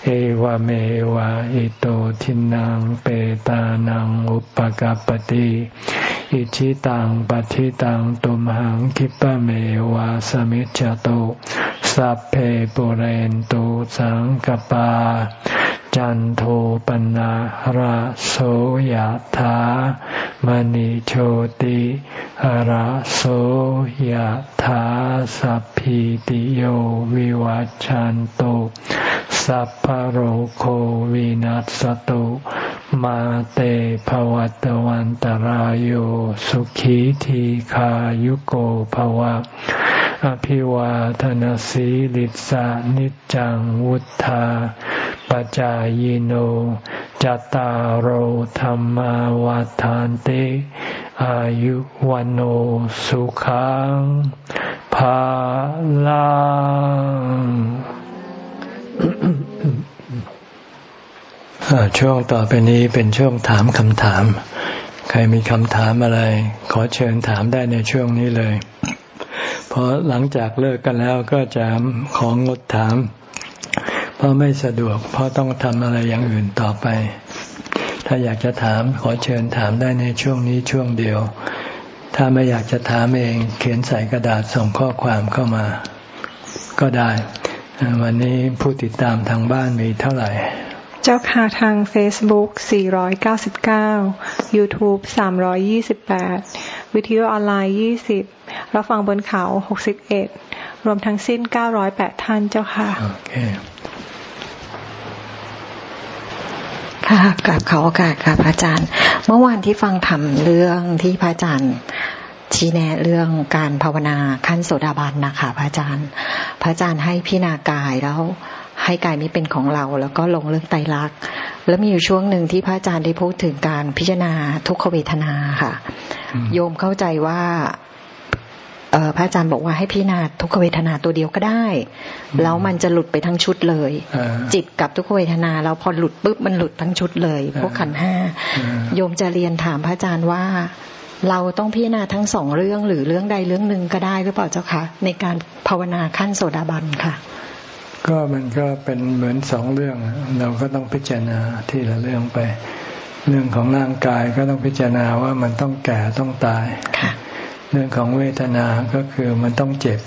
เอวเมวะอิโตทินังเปตานังอุปกปติอิชิตังปฏิตังตุมหังคิปะเมวะสมิจจโตสัพเพปุเรนตุสังกปา จันโทปนะราโสยธามณิโชติราโสยธาสัพพิติโยวิวัจจันโต สัพพโรโควินัสตุมาเตภวัตวันตารโยสุขีทีขายุโกภวะ อภิวาทนสีลิสานิจังวุธาปจายโนจตารโหธรรมวาทานเตอายุวันโอสุขังภาลัง ช่วงต่อไปนี้เป็นช่วงถามคำถาม ใครมีคำถามอะไร ขอเชิญถามได้ในช่วงนี้เลย เพราะหลังจากเลิกกันแล้วก็จะของงดถาม เพราะไม่สะดวก เพราะต้องทำอะไรอย่างอื่นต่อไป ถ้าอยากจะถามขอเชิญถามได้ในช่วงนี้ช่วงเดียว ถ้าไม่อยากจะถามเอง เขียนใส่กระดาษส่งข้อความเข้ามา ก็ได้ วันนี้ผู้ติดตามทางบ้านมีเท่าไหร่ เจ้าค่ะทาง Facebook 499 YouTube 328 วิทยุออนไลน์ 20 รับฟังบนเขา 61 รวมทั้งสิ้น 908 ท่านเจ้าค่ะ โอเค ค่ะกลับเขาโอกาสค่ะพระอาจารย์ เมื่อวานที่ฟังทำเรื่องที่พระอาจารย์ ชี้แนะเรื่องการภาวนาขั้นโสดาบันนะคะพระอาจารย์ พระอาจารย์ให้พิณากายแล้วให้กายนี้เป็นของเรา แล้วก็ลงเรื่องไตรลักษณ์แล้วมีอยู่ช่วงหนึ่งที่พระอาจารย์ได้พูดถึงการพิจารณาทุกขเวทนาค่ะ โยมเข้าใจว่าพระอาจารย์บอกว่าให้พิจารณาทุกขเวทนาตัวเดียวก็ได้ แล้วมันจะหลุดไปทั้งชุดเลย จิตกับทุกขเวทนาแล้วพอหลุดปุ๊บมันหลุดทั้งชุดเลย พวกขันห้าโยมจะเรียนถามพระอาจารย์ว่า เราต้องพิจารณาทั้งสองเรื่องหรือเรื่องใดเรื่องหนึ่งก็ได้หรือเปล่าเจ้าคะในการภาวนาขั้นโสดาบันค่ะ ก็มันก็เป็นเหมือนสองเรื่อง เราก็ต้องพิจารณาที่ละเรื่องไป เรื่องของร่างกายก็ต้องพิจารณาว่ามันต้องแก่ต้องตายเรื่องของเวทนาก็คือมันต้องเจ็บ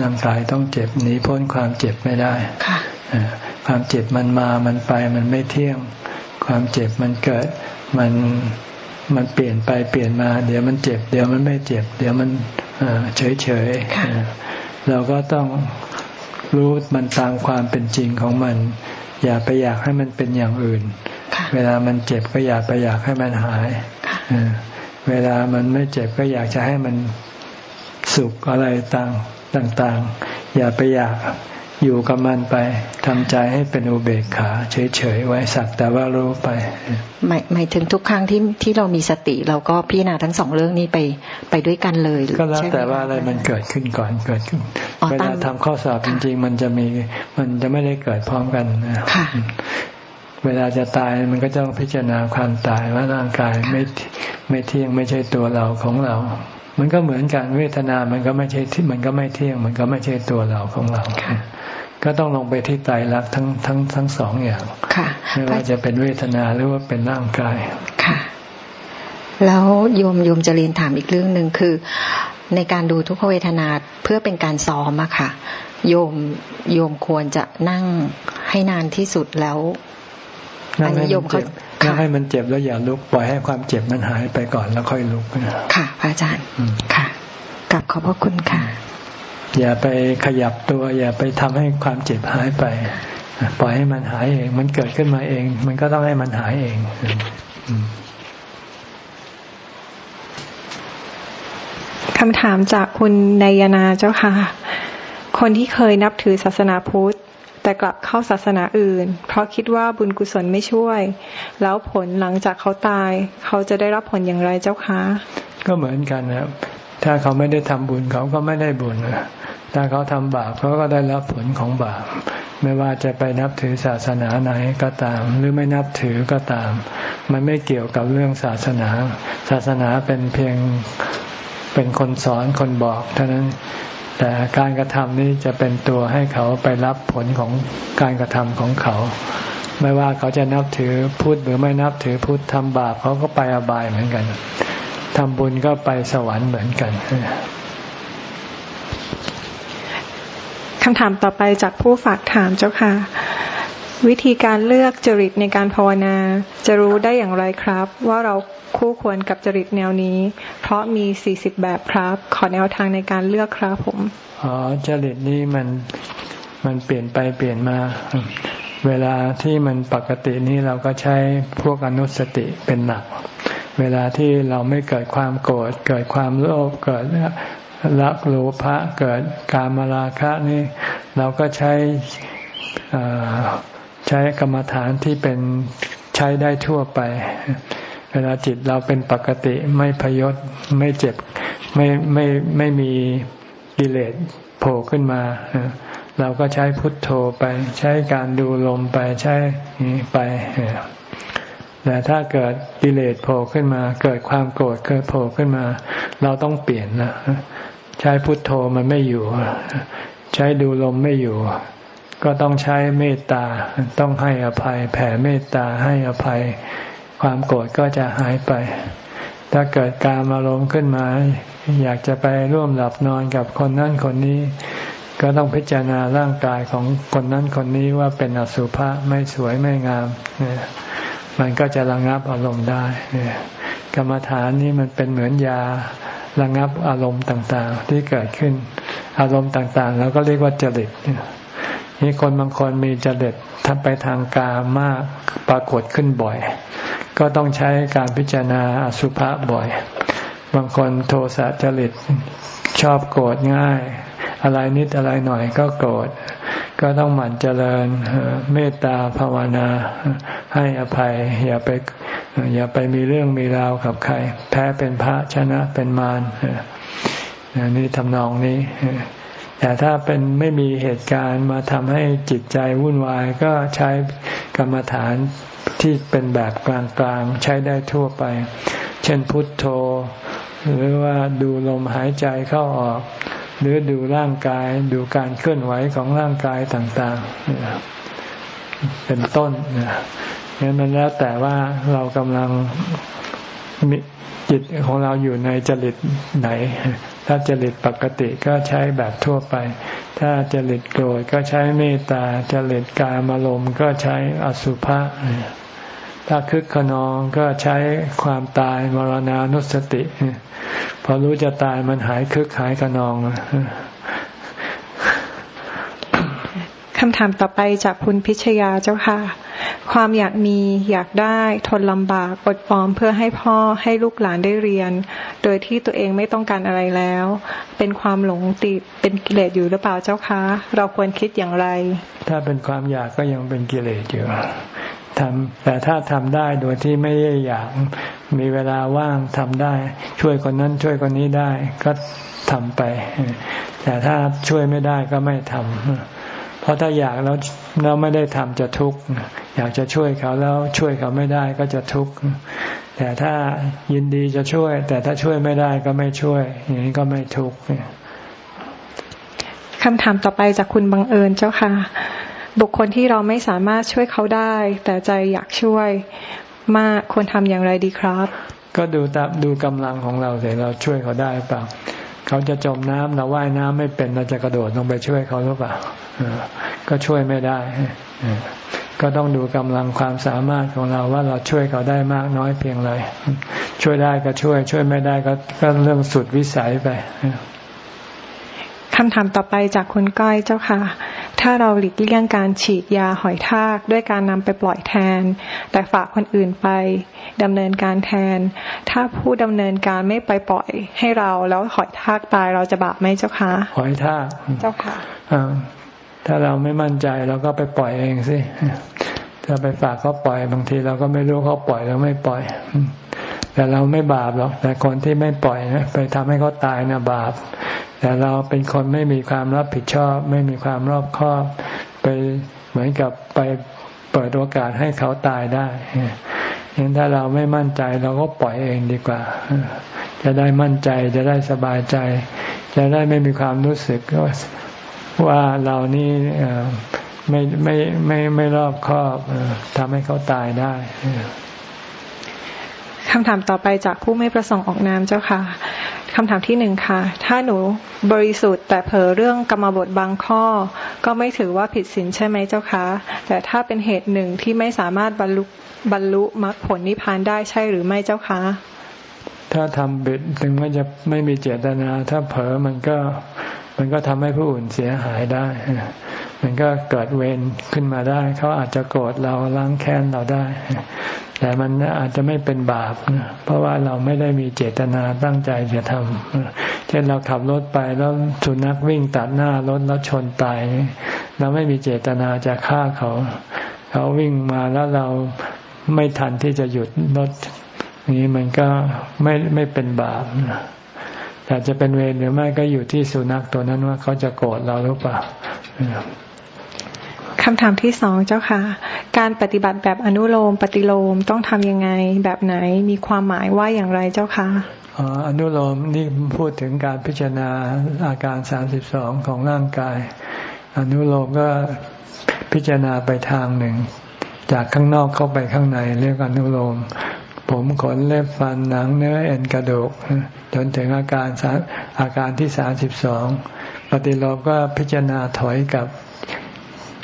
ร่างกายต้องเจ็บหนีพ้นความเจ็บไม่ได้ ความเจ็บมันมา มันไป มันไม่เที่ยง ความเจ็บมันเกิด มัน มันเปลี่ยนไปเปลี่ยนมา เดี๋ยวมันเจ็บ เดี๋ยวมันไม่เจ็บ เดี๋ยวมันเฉยเฉยเราก็ต้องรู้มันตามความเป็นจริงของมัน อย่าไปอยากให้มันเป็นอย่างอื่น เวลามันเจ็บก็อย่าไปอยากให้มันหายเวลามันไม่เจ็บก็อยากจะให้มันสุขอะไรต่างต่างๆ อย่าไปอยาก อยู่กับมันไปทำใจให้เป็นอุเบกขาเฉยๆไว้สักแต่ว่ารู้ไปหมายหมายถึงทุกครั้งที่ที่เรามีสติ เราก็พิจารณาทั้งสองเรื่องนี้ไปไปด้วยกันเลยก็แล้วแต่ว่าอะไรมันเกิดขึ้นก่อนเกิดขึ้นเวลาทำข้อสอบจริง ๆ มันจะมีมันจะไม่ได้เกิดพร้อมกันนะเวลาจะตายมันก็ต้องพิจารณาความตายว่าร่างกายไม่ไม่เที่ยงไม่ใช่ตัวเราของเรา มันก็เหมือนกันเวทนามันก็ไม่ใช่ที่มันก็ไม่เที่ยง มันก็ไม่ใช่ตัวเราของเรา ก็ต้องลงไปที่ไตรลักษณ์ทั้งทั้งทั้งสองอย่างไม่ว่าจะเป็นเวทนาหรือว่าเป็นร่างกายค่ะแล้วโยมโยมจะเรียนถามอีกเรื่องหนึ่งคือ ในการดูทุกขเวทนาเพื่อเป็นการซ้อมอะค่ะ โยมโยมควรจะนั่งให้นานที่สุดแล้วอันนี้โยมเขา นั่งให้มันเจ็บแล้วอย่าลุกปล่อยให้ความเจ็บมันหายไปก่อนแล้วค่อยลุกค่ะพระอาจารย์ค่ะกลับขอบพระคุณค่ะ อย่าไปขยับตัว อย่าไปทำให้ความเจ็บหายไป ปล่อยให้มันหายเอง มันเกิดขึ้นมาเอง มันก็ต้องให้มันหายเองคำถามจากคุณนายนาเจ้าค่ะ คนที่เคยนับถือศาสนาพุทธ แต่กลับเข้าศาสนาอื่น เพราะคิดว่าบุญกุศลไม่ช่วย แล้วผลหลังจากเขาตาย เขาจะได้รับผลอย่างไรเจ้าคะ ก็เหมือนกันนะถ้าเขาไม่ได้ทำบุญเขาก็ไม่ได้บุญถ้าเขาทำบาปเขาก็ได้รับผลของบาปไม่ว่าจะไปนับถือศาสนาไหนก็ตาม หรือไม่นับถือก็ตาม มันไม่เกี่ยวกับเรื่องศาสนา ศาสนาเป็นเพียงเป็นคนสอนคนบอกเท่านั้น แต่การกระทำนี้จะเป็นตัวให้เขาไปรับผลของการกระทำของเขา ไม่ว่าเขาจะนับถือพุทธหรือไม่นับถือพุทธทำบาปเขาก็ไปอบายเหมือนกันทำบุญก็ไปสวรรค์เหมือนกันคำถามต่อไปจากผู้ฝากถามเจ้าค่ะ วิธีการเลือกจริตในการภาวนา จะรู้ได้อย่างไรครับ ว่าเราคู่ควรกับจริตแนวนี้ เพราะมีสี่สิบแบบครับ ขอแนวทางในการเลือกครับผมอ๋อจริตนี้มันมันเปลี่ยนไปเปลี่ยนมา เวลาที่มันปกตินี้เราก็ใช้พวกอนุสติเป็นหนัก เวลาที่เราไม่เกิดความโกรธเกิดความโลภเกิดรักโลภะเกิดกามราคะนี่เราก็ใช้ ใช้กรรมฐานที่เป็นใช้ได้ทั่วไป เวลาจิตเราเป็นปกติไม่พยศไม่เจ็บไม่ไม่ไม่มีกิเลสโผล่ขึ้นมา เราก็ใช้พุทโธไป ใช้การดูลมไปใช้ไปแต่ถ้าเกิดกิเลสโผล่ขึ้นมา เกิดความโกรธเกิดโผล่ขึ้นมา เราต้องเปลี่ยนนะใช้พุทโธมันไม่อยู่ ใช้ดูลมไม่อยู่ ก็ต้องใช้เมตตา ต้องให้อภัย แผ่เมตตาให้อภัย ความโกรธก็จะหายไป ถ้าเกิดการอารมณ์ขึ้นมา อยากจะไปร่วมหลับนอนกับคนนั้นคนนี้ ก็ต้องพิจารณาร่างกายของคนนั้นคนนี้ว่าเป็นอสุภะไม่สวยไม่งามมันก็จะระงับอารมณ์ได้กรรมฐานนี้มันเป็นเหมือนยาระงับอารมณ์ต่างๆ ที่เกิดขึ้นอารมณ์ต่างๆ แล้วก็เรียกว่าจริต นี่คนบางคนมีจริตทำไปทางกามากปรากฏขึ้นบ่อย ก็ต้องใช้การพิจารณาอสุภะบ่อย บางคนโทสะจริตชอบโกรธง่าย อะไรนิดอะไรหน่อยก็โกรธ ก็ต้องหมั่นเจริญเมตตาภาวนา ให้อภัย อย่าไปอย่าไปมีเรื่องมีราวกับใคร แพ้เป็นพระชนะเป็นมารนี่ทำนองนี้ แต่ถ้าเป็นไม่มีเหตุการณ์มาทำให้จิตใจวุ่นวายก็ใช้กรรมฐานที่เป็นแบบกลางๆ ใช้ได้ทั่วไป เช่นพุทโธ หรือว่าดูลมหายใจเข้าออก หรือดูร่างกายดูการเคลื่อนไหวของร่างกายต่างๆ เป็นต้นงั้นมันแล้วแต่ว่าเรากำลังมี จิตของเราอยู่ในจริตไหน ถ้าจริตปกติก็ใช้แบบทั่วไป ถ้าจริตโกรธก็ใช้เมตตาจริตกามลมก็ใช้อสุภะถ้าคึกขนองก็ใช้ความตายมรณานุสติ พอรู้จะตายมันหายคึกหายขนอง คำถามต่อไปจากคุณพิชยาเจ้าค่ะ ความอยากมีอยากได้ทนลำบากอดออมเพื่อให้พ่อให้ลูกหลานได้เรียน โดยที่ตัวเองไม่ต้องการอะไรแล้ว เป็นความหลงติดเป็นกิเลสอยู่หรือเปล่าเจ้าคะเราควรคิดอย่างไร ถ้าเป็นความอยากก็ยังเป็นกิเลสอยู่ทำแต่ถ้าทำได้โดยที่ไม่ได้อยากมีเวลาว่างทำได้ ช่วยคนนั้นช่วยคนนี้ได้ก็ทำไป แต่ถ้าช่วยไม่ได้ก็ไม่ทำ เพราะถ้าอยากแล้วเราไม่ได้ทำจะทุกข์อยากจะช่วยเขาแล้วช่วยเขาไม่ได้ก็จะทุกข์แต่ถ้ายินดีจะช่วย แต่ถ้าช่วยไม่ได้ก็ไม่ช่วย อย่างนี้ก็ไม่ทุกข์คำถามต่อไปจากคุณบังเอิญเจ้าค่ะ บุคคลที่เราไม่สามารถช่วยเขาได้ แต่ใจอยากช่วยมากควรทำอย่างไรดีครับ ก็ดูตามดูกำลังของเราแต่เราช่วยเขาได้เปล่า เขาจะจมน้ำเราว่ายน้ำไม่เป็นเราจะกระโดดลงไปช่วยเขาหรือเปล่าก็ช่วยไม่ได้ก็ต้องดูกำลังความสามารถของเราว่าเราช่วยเขาได้มากน้อยเพียงไรช่วยได้ก็ช่วย ช่วยไม่ได้ก็ก็เรื่องสุดวิสัยไป คำถามต่อไปจากคุณก้อยเจ้าค่ะ ถ้าเราหลีกเลี่ยงการฉีดยาหอยทากด้วยการนำไปปล่อยแทน แต่ฝากคนอื่นไปดำเนินการแทน ถ้าผู้ดำเนินการไม่ไปปล่อยให้เราแล้วหอยทากตายเราจะบาปไหมเจ้าคะหอยทากเจ้าค่ะถ้าเราไม่มั่นใจเราก็ไปปล่อยเองสิ ถ้าไปฝากเขาปล่อยบางทีเราก็ไม่รู้เขาปล่อยแล้วไม่ปล่อย แต่เราไม่บาปหรอก แต่คนที่ไม่ปล่อยนะไปทำให้เขาตายนะบาป แต่เราเป็นคนไม่มีความรับผิดชอบ ไม่มีความรอบคอบ ไปเหมือนกับไปเปิดโอกาสให้เขาตายได้เห็นถ้าเราไม่มั่นใจเราก็ปล่อยเองดีกว่า จะได้มั่นใจจะได้สบายใจ จะได้ไม่มีความรู้สึกว่าเรานี่ไม่ไม่ไม่ไม่รอบคอบทำให้เขาตายได้คำถามต่อไปจากผู้ไม่ประสงค์ออกนามเจ้าค่ะ คำถามที่หนึ่งค่ะ ถ้าหนูบริสุทธิ์แต่เผลอเรื่องกรรมบทบางข้อ ก็ไม่ถือว่าผิดศีลใช่ไหมเจ้าคะ แต่ถ้าเป็นเหตุหนึ่งที่ไม่สามารถบรรลุบรรลุมรรคผลนิพพานได้ใช่หรือไม่เจ้าคะ ถ้าทำบิดถึงแม้จะไม่มีเจตนา ถ้าเผลอมันก็มันก็ทำให้ผู้อื่นเสียหายได้ มันก็เกิดเวรขึ้นมาได้ เขาอาจจะโกรธเราล้างแค้นเราได้ แต่มันอาจจะไม่เป็นบาปเพราะว่าเราไม่ได้มีเจตนาตั้งใจจะทำเช่นเราขับรถไปแล้วสุนัขวิ่งตัดหน้ารถแล้วชนตาย เราไม่มีเจตนาจะฆ่าเขา เขาวิ่งมาแล้วเราไม่ทันที่จะหยุดรถนี้มันก็ไม่ไม่เป็นบาปแต่จะเป็นเวรหรือไม่ก็อยู่ที่สุนัขตัวนั้นว่าเขาจะโกรธเราหรือเปล่า คำถามที่สองเจ้าค่ะ การปฏิบัติแบบอนุโลม ปฏิโลมต้องทำยังไงแบบไหนมีความหมายว่าอย่างไรเจ้าค่ะอนุโลมนี่พูดถึงการพิจารณาอาการสามสิบสองของร่างกาย อนุโลมก็พิจารณาไปทางหนึ่ง จากข้างนอกเข้าไปข้างในเรียกอนุโลม ผมขนเล็บฟันหนังเนื้อเอ็นกระดูกจนถึงอาการอาการที่สามสิบสองปฏิโลมก็พิจารณาถอยกับ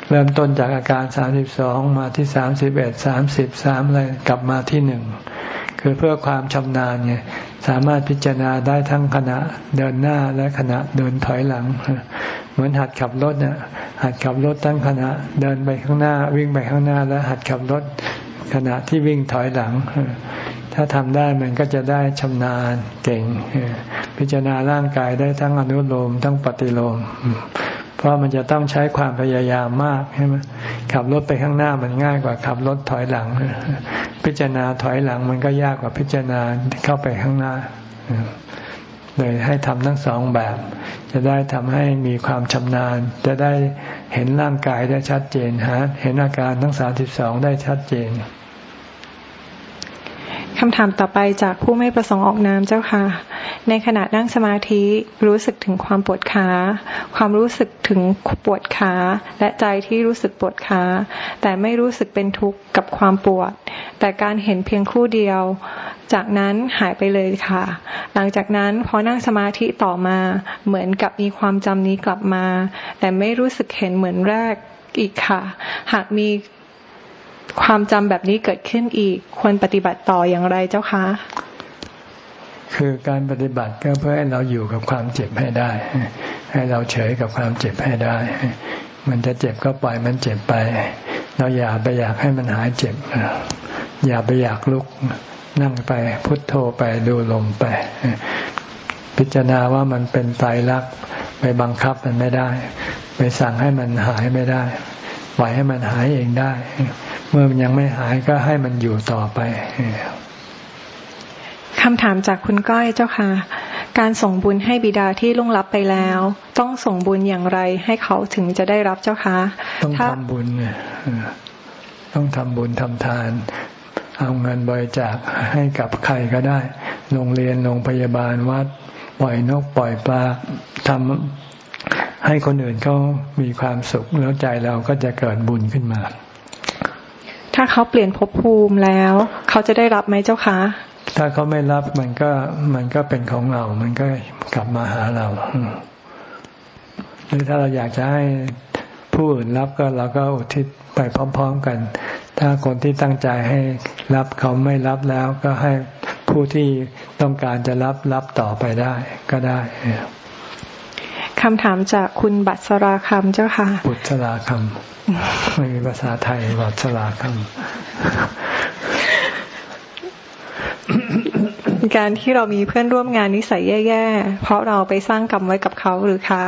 เริ่มต้นจากอาการสามสิบสองมาที่สามสิบเอ็ดสามสิบสามเลยกลับมาที่หนึ่งคือเพื่อความชำนาญไงสามารถพิจารณาได้ทั้งขณะเดินหน้าและขณะเดินถอยหลัง เหมือนหัดขับรถเนี่ยหัดขับรถทั้งขณะเดินไปข้างหน้า วิ่งไปข้างหน้า แล้วหัดขับรถขณะที่วิ่งถอยหลัง ถ้าทำได้มันก็จะได้ชำนาญเก่ง พิจารณาร่างกายได้ทั้งอนุโลมทั้งปฏิโลม เพราะมันจะต้องใช้ความพยายามมากใช่ไหมขับรถไปข้างหน้ามันง่ายกว่าขับรถถอยหลัง พิจารณาถอยหลังมันก็ยากกว่าพิจารณาเข้าไปข้างหน้าเลยให้ทำทั้งสองแบบ จะได้ทำให้มีความชำนาญ จะได้เห็นร่างกายได้ชัดเจนฮะเห็นอาการทั้งสามสิบสองได้ชัดเจน คำถามต่อไปจากผู้ไม่ประสงค์ออกนามเจ้าค่ะ ในขณะนั่งสมาธิรู้สึกถึงความปวดขา ความรู้สึกถึงปวดขา และใจที่รู้สึกปวดขา แต่ไม่รู้สึกเป็นทุกข์กับความปวด แต่การเห็นเพียงครู่เดียว จากนั้นหายไปเลยค่ะ หลังจากนั้นพอนั่งสมาธิต่อมาเหมือนกับมีความจำนี้กลับมา แต่ไม่รู้สึกเห็นเหมือนแรกอีกค่ะ หากมี ความจำแบบนี้เกิดขึ้นอีก ควรปฏิบัติต่ออย่างไรเจ้าคะ คือการปฏิบัติก็เพื่อให้เราอยู่กับความเจ็บให้ได้ ให้เราเฉยกับความเจ็บให้ได้ มันจะเจ็บก็ปล่อยมันเจ็บไป เราอย่าไปอยากให้มันหายเจ็บอย่าไปอยากลุกนั่งไปพุทโธไปดูลมไป พิจารณาว่ามันเป็นไตรลักษณ์ไปบังคับมันไม่ได้ ไปสั่งให้มันหายไม่ได้ ปล่อยให้มันหายเองได้ เมื่อมันยังไม่หายก็ให้มันอยู่ต่อไปคำถามจากคุณก้อยเจ้าค่ะ การส่งบุญให้บิดาที่ล่วงลับไปแล้ว ต้องส่งบุญอย่างไรให้เขาถึงจะได้รับเจ้าคะต้องทำบุญต้องทำบุญทำทาน เอาเงินบริจาคให้กับใครก็ได้โรงเรียนโรงพยาบาลวัด ปล่อยนกปล่อยปลาทำ ให้คนอื่นเขามีความสุขแล้วใจเราก็จะเกิดบุญขึ้นมา ถ้าเขาเปลี่ยนภพภูมิแล้ว เขาจะได้รับไหมเจ้าคะ ถ้าเขาไม่รับมันก็มันก็เป็นของเรา มันก็กลับมาหาเราหรือถ้าเราอยากจะให้ผู้อื่นรับก็เราก็อุทิศไปพร้อม ๆกัน ถ้าคนที่ตั้งใจให้รับเขาไม่รับแล้วก็ให้ผู้ที่ต้องการจะรับรับต่อไปได้ก็ได้ คำถามจากคุณบัตรสราคำเจ้าค่ะ บุตรราคำไม่มีภาษาไทยบัตรสราคำการที่เรามีเพื่อนร่วมงานนิสัยแย่ๆ เพราะเราไปสร้างกรรมไว้กับเขาหรือคะ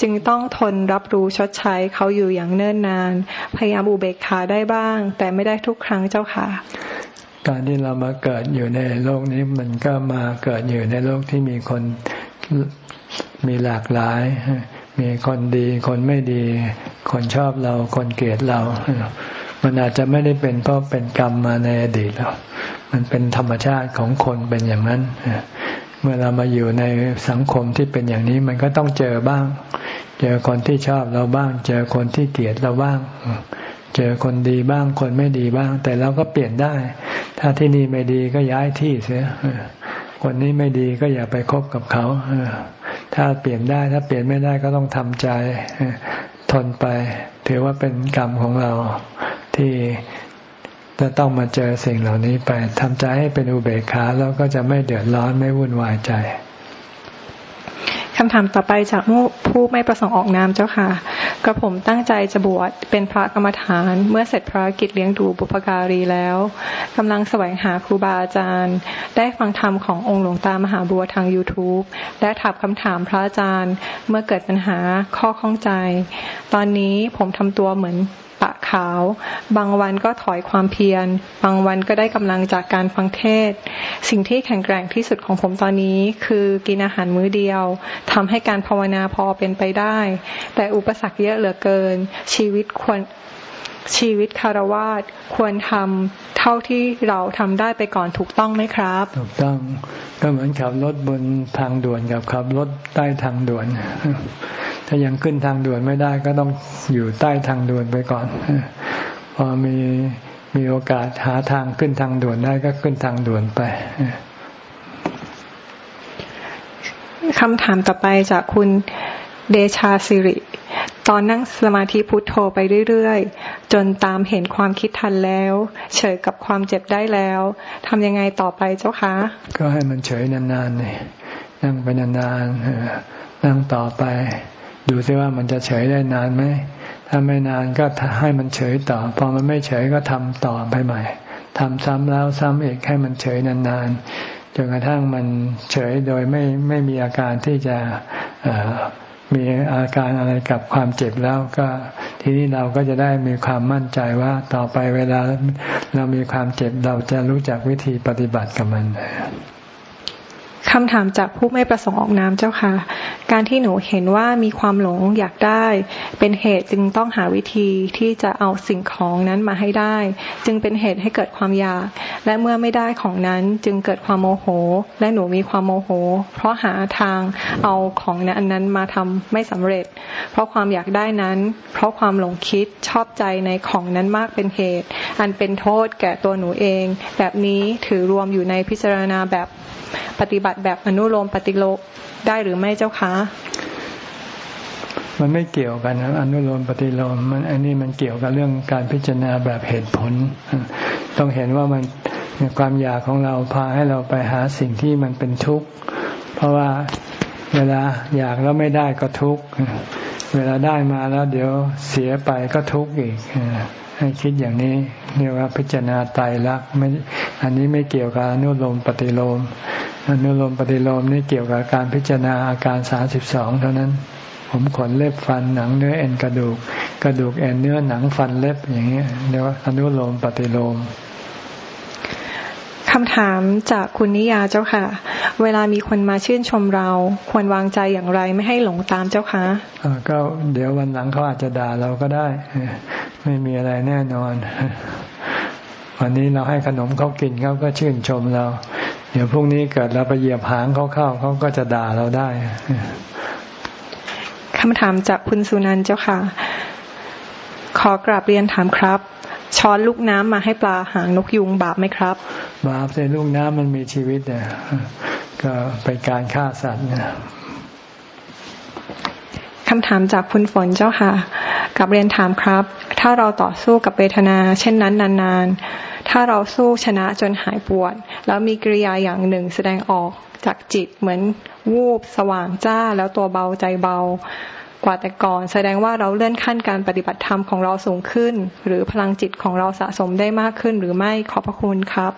จึงต้องทนรับรู้ชดใช้เขาอยู่อย่างเนิ่นนาน พยายามอุเบกขาได้บ้าง แต่ไม่ได้ทุกครั้งเจ้าค่ะการที่เรามาเกิดอยู่ในโลกนี้มันก็มาเกิดอยู่ในโลกที่มีคน มีหลากหลาย มีคนดี คนไม่ดี คนชอบเรา คนเกลียดเรา มันอาจจะไม่ได้เป็นเพราะเป็นกรรมมาในอดีตหรอกมันเป็นธรรมชาติของคนเป็นอย่างนั้น เมื่อเรามาอยู่ในสังคมที่เป็นอย่างนี้มันก็ต้องเจอบ้าง เจอคนที่ชอบเราบ้าง เจอคนที่เกลียดเราบ้าง เจอคนดีบ้าง คนไม่ดีบ้าง แต่เราก็เปลี่ยนได้ ถ้าที่นี่ไม่ดีก็ย้ายที่เสียคนนี้ไม่ดีก็อย่าไปคบกับเขา ถ้าเปลี่ยนได้ถ้าเปลี่ยนไม่ได้ก็ต้องทำใจ ทนไป ถือว่าเป็นกรรมของเราที่จะต้องมาเจอสิ่งเหล่านี้ไปทำใจให้เป็นอุเบกขาแล้วก็จะไม่เดือดร้อนไม่วุ่นวายใจ คำถามต่อไปจากผู้ไม่ประสงค์ออกนามเจ้าค่ะ กระผมตั้งใจจะบวชเป็นพระกรรมฐานเมื่อเสร็จภารกิจเลี้ยงดูบุพการีแล้วกำลังแสวงหาครูบาอาจารย์ ได้ฟังธรรมขององค์หลวงตามหาบัวทาง YouTube และถามคำถามพระอาจารย์ เมื่อเกิดปัญหาข้อข้องใจ ตอนนี้ผมทำตัวเหมือน ปะขาว บางวันก็ถอยความเพียร บางวันก็ได้กำลังจากการฟังเทศ สิ่งที่แข็งแกร่งที่สุดของผมตอนนี้ คือกินอาหารมื้อเดียวทำให้การภาวนาพอเป็นไปได้ แต่อุปสรรคเยอะเหลือเกิน ชีวิตควรชีวิตคารวาสควรทำเท่าที่เราทำได้ไปก่อนถูกต้องไหมครับ ถูกต้องก็เหมือนขับรถบนทางด่วนกับขับรถใต้ทางด่วน ถ้ายังขึ้นทางด่วนไม่ได้ก็ต้องอยู่ใต้ทางด่วนไปก่อน พอมีมีโอกาสหาทางขึ้นทางด่วนได้ก็ขึ้นทางด่วนไปคำถามต่อไปจากคุณเดชาสิริ ตอนนั่งสมาธิพุทโธไปเรื่อยๆ จนตามเห็นความคิดทันแล้ว เฉยกับความเจ็บได้แล้วทำยังไงต่อไปเจ้าคะ ก็ให้มันเฉยนานๆเลยนั่งไปนานๆนั่งต่อไป ดูซิว่ามันจะเฉยได้นานไหมถ้าไม่นานก็ให้มันเฉยต่อ พอมันไม่เฉยก็ทำต่อไปใหม่ทำซ้ำแล้วซ้ำอีกให้มันเฉยนานๆจนกระทั่งมันเฉยโดยไม่ไม่มีอาการที่จะมีอาการอะไรกับความเจ็บแล้วก็ ทีนี้เราก็จะได้มีความมั่นใจว่าต่อไปเวลาเรามีความเจ็บเราจะรู้จักวิธีปฏิบัติกับมัน คำถามจากผู้ไม่ประสงค์ออกนามเจ้าค่ะ การที่หนูเห็นว่ามีความหลงอยากได้ เป็นเหตุจึงต้องหาวิธีที่จะเอาสิ่งของนั้นมาให้ได้ จึงเป็นเหตุให้เกิดความอยาก และเมื่อไม่ได้ของนั้นจึงเกิดความโมโห และหนูมีความโมโห เพราะหาทางเอาของนั้นนั้นมาทำไม่สำเร็จ เพราะความอยากได้นั้น เพราะความหลงคิดชอบใจในของนั้นมากเป็นเหตุ อันเป็นโทษแก่ตัวหนูเอง แบบนี้ถือรวมอยู่ในพิจารณาแบบปฏิบัติแบบอนุโลมปฏิโลมได้หรือไม่เจ้าคะ มันไม่เกี่ยวกันนะอนุโลมปฏิโลมมันอันนี้มันเกี่ยวกับเรื่องการพิจารณาแบบเหตุผล ต้องเห็นว่ามันความอยากของเราพาให้เราไปหาสิ่งที่มันเป็นทุกข์ เพราะว่าเวลาอยากแล้วไม่ได้ก็ทุกข์ เวลาได้มาแล้วเดี๋ยวเสียไปก็ทุกข์อีกให้คิดอย่างนี้เรียกว่าพิจารณาไตรลักไม่อันนี้ไม่เกี่ยวกับอนุโลมปฏิโลม อนุโลมปฏิโลมนี่เกี่ยวกับการพิจารณาอาการสาสิบสองเท่านั้น ผมขนเล็บฟันหนังเนื้อเอ็นกระดูก กระดูกเอ็นเนื้อหนังฟันเล็บอย่างเงี้ยเรียกว่าอนุโลมปฏิโลมคำถามจากคุณนิยาเจ้าค่ะ เวลามีคนมาชื่นชมเรา ควรวางใจอย่างไรไม่ให้หลงตามเจ้าคะก็เดี๋ยววันหลังเขาอาจจะด่าเราก็ได้ ไม่มีอะไรแน่นอน วันนี้เราให้ขนมเขากินเขาก็ชื่นชมเรา เดี๋ยวพรุ่งนี้เกิดเราไปเหยียบหางเขาเข้าเขาก็จะด่าเราได้คำถามจากคุณสุนันเจ้าค่ะ ขอกราบเรียนถามครับ ช้อนลูกน้ำมาให้ปลาหางนกยุงบาปไหมครับ บาปแต่ลูกน้ำมันมีชีวิตเนี่ยก็เป็นการฆ่าสัตว์เนี่ย คำถามจากคุณฝนเจ้าค่ะ กับเรียนถามครับ ถ้าเราต่อสู้กับเวทนา เช่นนั้นนานๆ ถ้าเราสู้ชนะจนหายปวด แล้วมีกิริยาอย่างหนึ่งแสดงออกจากจิตเหมือนวูบสว่างจ้าแล้วตัวเบาใจเบา กว่าแต่ก่อน แสดงว่าเราเลื่อนขั้นการปฏิบัติธรรมของเราสูงขึ้น หรือพลังจิตของเราสะสมได้มากขึ้นหรือไม่ขอบพระคุณครับ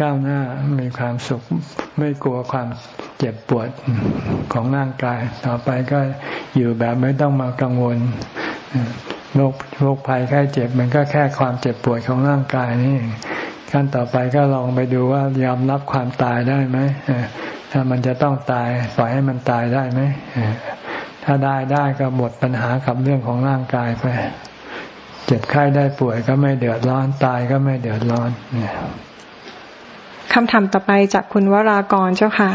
ก้าวหน้ามีความสุขไม่กลัวความเจ็บปวดของร่างกาย ต่อไปก็อยู่แบบไม่ต้องมากังวลโรคโรคภัยไข้เจ็บ มันก็แค่ความเจ็บปวดของร่างกายนี่ขั้นต่อไปก็ลองไปดูว่ายอมรับความตายได้ไหมถ้ามันจะต้องตายปล่อยให้มันตายได้ไหม ถ้าได้ได้ก็หมดปัญหากับเรื่องของร่างกายไป เจ็บไข้ได้ป่วยก็ไม่เดือดร้อนตายก็ไม่เดือดร้อนเนี่ยคำถามต่อไปจากคุณวรากรเจ้าค่ะ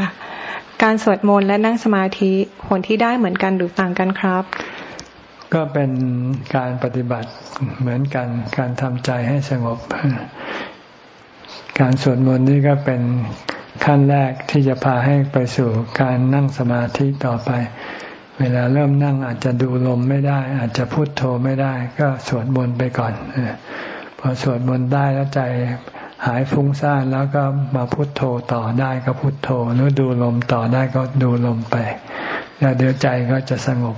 การสวดมนต์และนั่งสมาธิผลที่ได้เหมือนกันหรือต่างกันครับ ก็เป็นการปฏิบัติเหมือนกัน การทำใจให้สงบ การสวดมนต์นี่ก็เป็นขั้นแรกที่จะพาให้ไปสู่การนั่งสมาธิต่อไป เวลาเริ่มนั่งอาจจะดูลมไม่ได้ อาจจะพุโทโธไม่ได้ ก็สวดมนต์ไปก่อนพอสวดมนต์ได้แล้วใจหายฟุ้งซ่านแล้วก็มาพุโทโธต่อได้ก็พุโทโธหรือดูลมต่อได้ก็ดูลมไป แล้วเดี๋ยวใจก็จะสงบ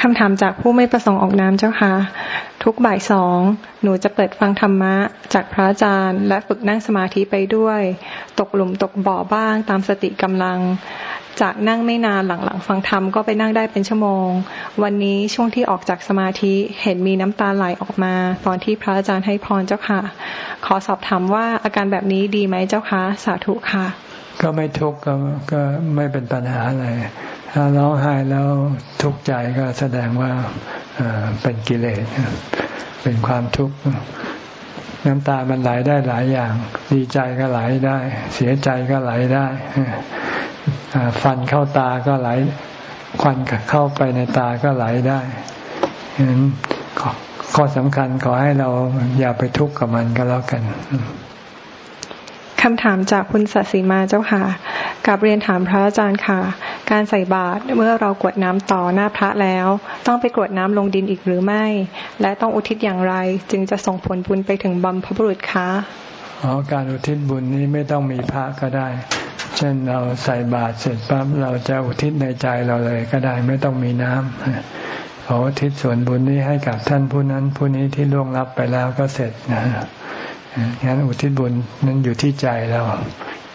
คำถามจากผู้ไม่ประสงค์ออกนามเจ้าค่ะ ทุกบ่ายสอง หนูจะเปิดฟังธรรมะจากพระอาจารย์ และฝึกนั่งสมาธิไปด้วย ตกหลุมตกบ่อบ้างตามสติกำลัง จากนั่งไม่นานหลังๆ ฟังธรรมก็ไปนั่งได้เป็นชั่วโมง วันนี้ช่วงที่ออกจากสมาธิเห็นมีน้ำตาไหลออกมา ตอนที่พระอาจารย์ให้พรเจ้าค่ะ ขอสอบถามว่าอาการแบบนี้ดีไหมเจ้าคะสาธุค่ะ ก็ไม่ทุกข์ก็ก็ไม่เป็นปัญหาอะไรถ้าร้องไห้แล้วทุกข์ใจก็แสดงว่าเป็นกิเลสเป็นความทุกข์น้ำตามันไหลได้หลายอย่าง ดีใจก็ไหลได้ เสียใจก็ไหลได้ฟันเข้าตาก็ไหลควันเข้าไปในตาก็ไหลได้ฉะนั้นข้อสำคัญขอให้เราอย่าไปทุกข์กับมันก็แล้วกันคำถามจากคุณสัสิมาเจ้าค่ะกับเรียนถามพระอาจารย์ค่ะ การใส่บาตรเมื่อเรากวดน้ำต่อหน้าพระแล้ว ต้องไปกรวดน้ำลงดินอีกหรือไม่ และต้องอุทิศอย่างไร จึงจะส่งผลบุญไปถึงบัมพบุรุษคะอ๋อการอุทิศบุญนี้ไม่ต้องมีพระก็ได้ เช่นเราใส่บาตรเสร็จปั๊บเราจะอุทิศในใจเราเลยก็ได้ไม่ต้องมีน้ำขออุทิศส่วนบุญนี้ให้กับท่านผู้นั้นผู้นี้ที่ล่วงลับไปแล้วก็เสร็จนะงั้นอุทิศบุญนั้นอยู่ที่ใจเรา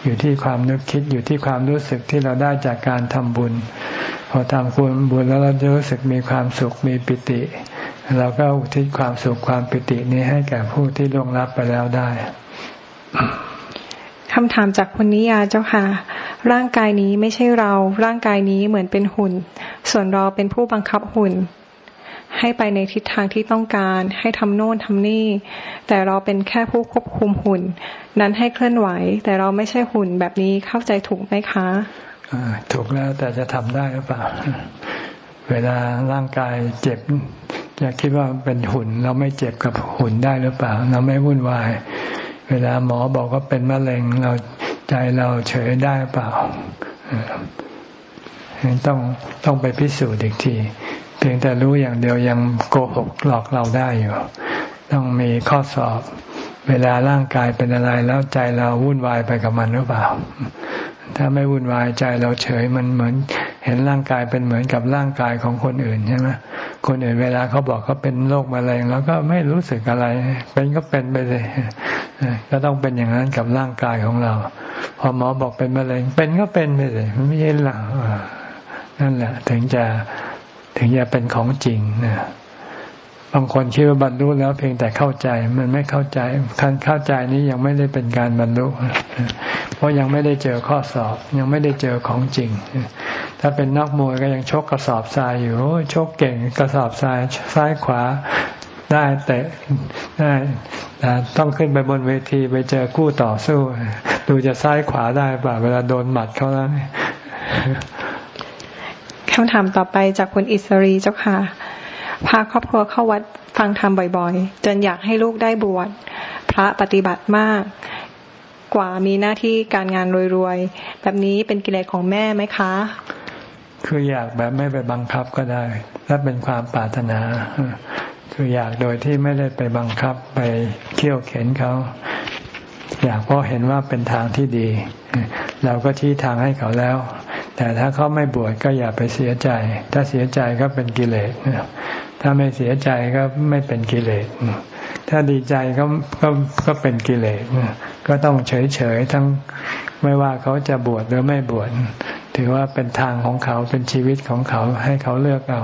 อยู่ที่ความนึกคิดอยู่ที่ความรู้สึกที่เราได้จากการทำบุญ พอทำคุณบุญแล้วเราจะรู้สึกมีความสุขมีปิติ เราก็อุทิศความสุขความปิตินี้ให้แก่ผู้ที่ล่วงลับไปแล้วได้ คำถามจากคุณนิยาเจ้าค่ะ ร่างกายนี้ไม่ใช่เรา ร่างกายนี้เหมือนเป็นหุ่น ส่วนเราเป็นผู้บังคับหุ่น ให้ไปในทิศทางที่ต้องการ ให้ทำโน่นทำนี่ แต่เราเป็นแค่ผู้ควบคุมหุ่น นั้นให้เคลื่อนไหว แต่เราไม่ใช่หุ่นแบบนี้เข้าใจถูกไหมคะถูกแล้วแต่จะทำได้หรือเปล่า เวลาร่างกายเจ็บจะคิดว่าเป็นหุ่น เราไม่เจ็บกับหุ่นได้หรือเปล่า เราไม่วุ่นวาย เวลาหมอบอกว่าเป็นมะเร็งเราใจเราเฉยได้เปล่าต้องต้องไปพิสูจน์อีกที เพียงแต่รู้อย่างเดียวยังโกหกหลอกเราได้อยู่ ต้องมีข้อสอบ เวลาร่างกายเป็นอะไรแล้วใจเราวุ่นวายไปกับมันหรือเปล่า ถ้าไม่วุ่นวายใจเราเฉยมันเหมือน เห็นร่างกายเป็นเหมือนกับร่างกายของคนอื่นใช่ไหมคนอื่นเวลาเขาบอกเขาเป็นโรคมะเร็งแล้วก็ไม่รู้สึกอะไร เป็นก็เป็นไปเลยก็ต้องเป็นอย่างนั้นกับร่างกายของเรา พอหมอบอกเป็นมะเร็ง เป็นก็เป็นไปเลยไม่ใช่หลังนั่นแหละ ถึงจะถึงจะเป็นของจริงนะ บางคนคิดว่าบรรลุแล้วเพียงแต่เข้าใจมันไม่เข้าใจการเข้าใจนี้ยังไม่ได้เป็นการบรรลุ เพราะยังไม่ได้เจอข้อสอบ ยังไม่ได้เจอของจริง ถ้าเป็นนักมวยก็ยังชกกระสอบทรายอยู่ชกเก่งกระสอบทรายซ้ายขวาได้แต่ได้แต่ต้องขึ้นไปบนเวทีไปเจอคู่ต่อสู้ ดูจะซ้ายขวาได้ป่ะเวลาโดนหมัดเขาแล้วคำถามต่อไปจากคุณอิสรีเจ้าค่ะ พาครอบครัวเข้าวัดฟังธรรมบ่อยๆ จนอยากให้ลูกได้บวชพระปฏิบัติมาก กว่ามีหน้าที่การงานรวยๆ แบบนี้เป็นกิเลสของแม่ไหมคะ คืออยากแบบไม่ไปบังคับก็ได้ และเป็นความปรารถนา คืออยากโดยที่ไม่ได้ไปบังคับไปเขี่ยวเข็นเขาอยากเพราะเห็นว่าเป็นทางที่ดี เราก็ชี้ทางให้เขาแล้ว แต่ถ้าเขาไม่บวชก็อย่าไปเสียใจ ถ้าเสียใจก็เป็นกิเลส ถ้าไม่เสียใจก็ไม่เป็นกิเลส ถ้าดีใจก็ก็ก็เป็นกิเลส ก็ต้องเฉยเฉยทั้งไม่ว่าเขาจะบวชหรือไม่บวช ถือว่าเป็นทางของเขาเป็นชีวิตของเขาให้เขาเลือกเอา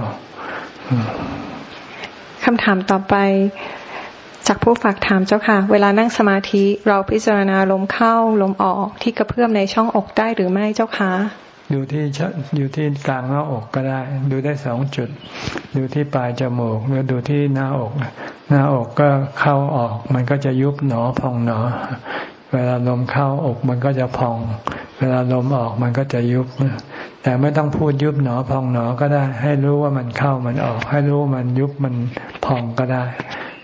คำถามต่อไปจากผู้ฝากถามเจ้าค่ะ เวลานั่งสมาธิเราพิจารณาลมเข้าลมออกที่กระเพื่อมในช่องอกได้หรือไม่เจ้าคะ ดูที่อยู่ที่กลางหน้าอกก็ได้ ดูได้สองจุด ดูที่ปลายจมูกหรือดูที่หน้าอก หน้าอกก็เข้าออก มันก็จะยุบหนอพองหนอ เวลาลมเข้าอกมันก็จะพอง เวลาลมออกมันก็จะยุบแต่ไม่ต้องพูดยุบหนอพองหนอก็ได้ ให้รู้ว่ามันเข้ามันออก ให้รู้ว่ามันยุบมันพองก็ได้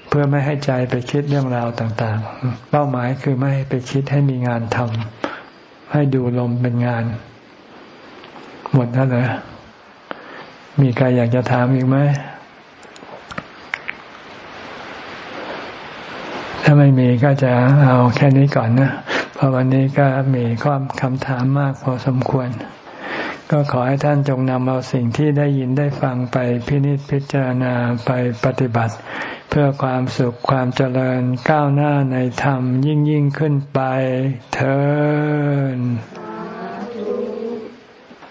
เพื่อไม่ให้ใจไปคิดเรื่องราวต่างๆ เป้าหมายคือไม่ให้ไปคิดให้มีงานทำให้ดูลมเป็นงาน หมดแล้วเหรอมีใครอยากจะถามอีกไหม ถ้าไม่มีก็จะเอาแค่นี้ก่อนนะ เพราะวันนี้ก็มีความคำถามมากพอสมควร ก็ขอให้ท่านจงนำเอาสิ่งที่ได้ยินได้ฟังไปพินิจพิจารณาไปปฏิบัติ เพื่อความสุขความเจริญก้าวหน้าในธรรมยิ่งยิ่งขึ้นไปเธอ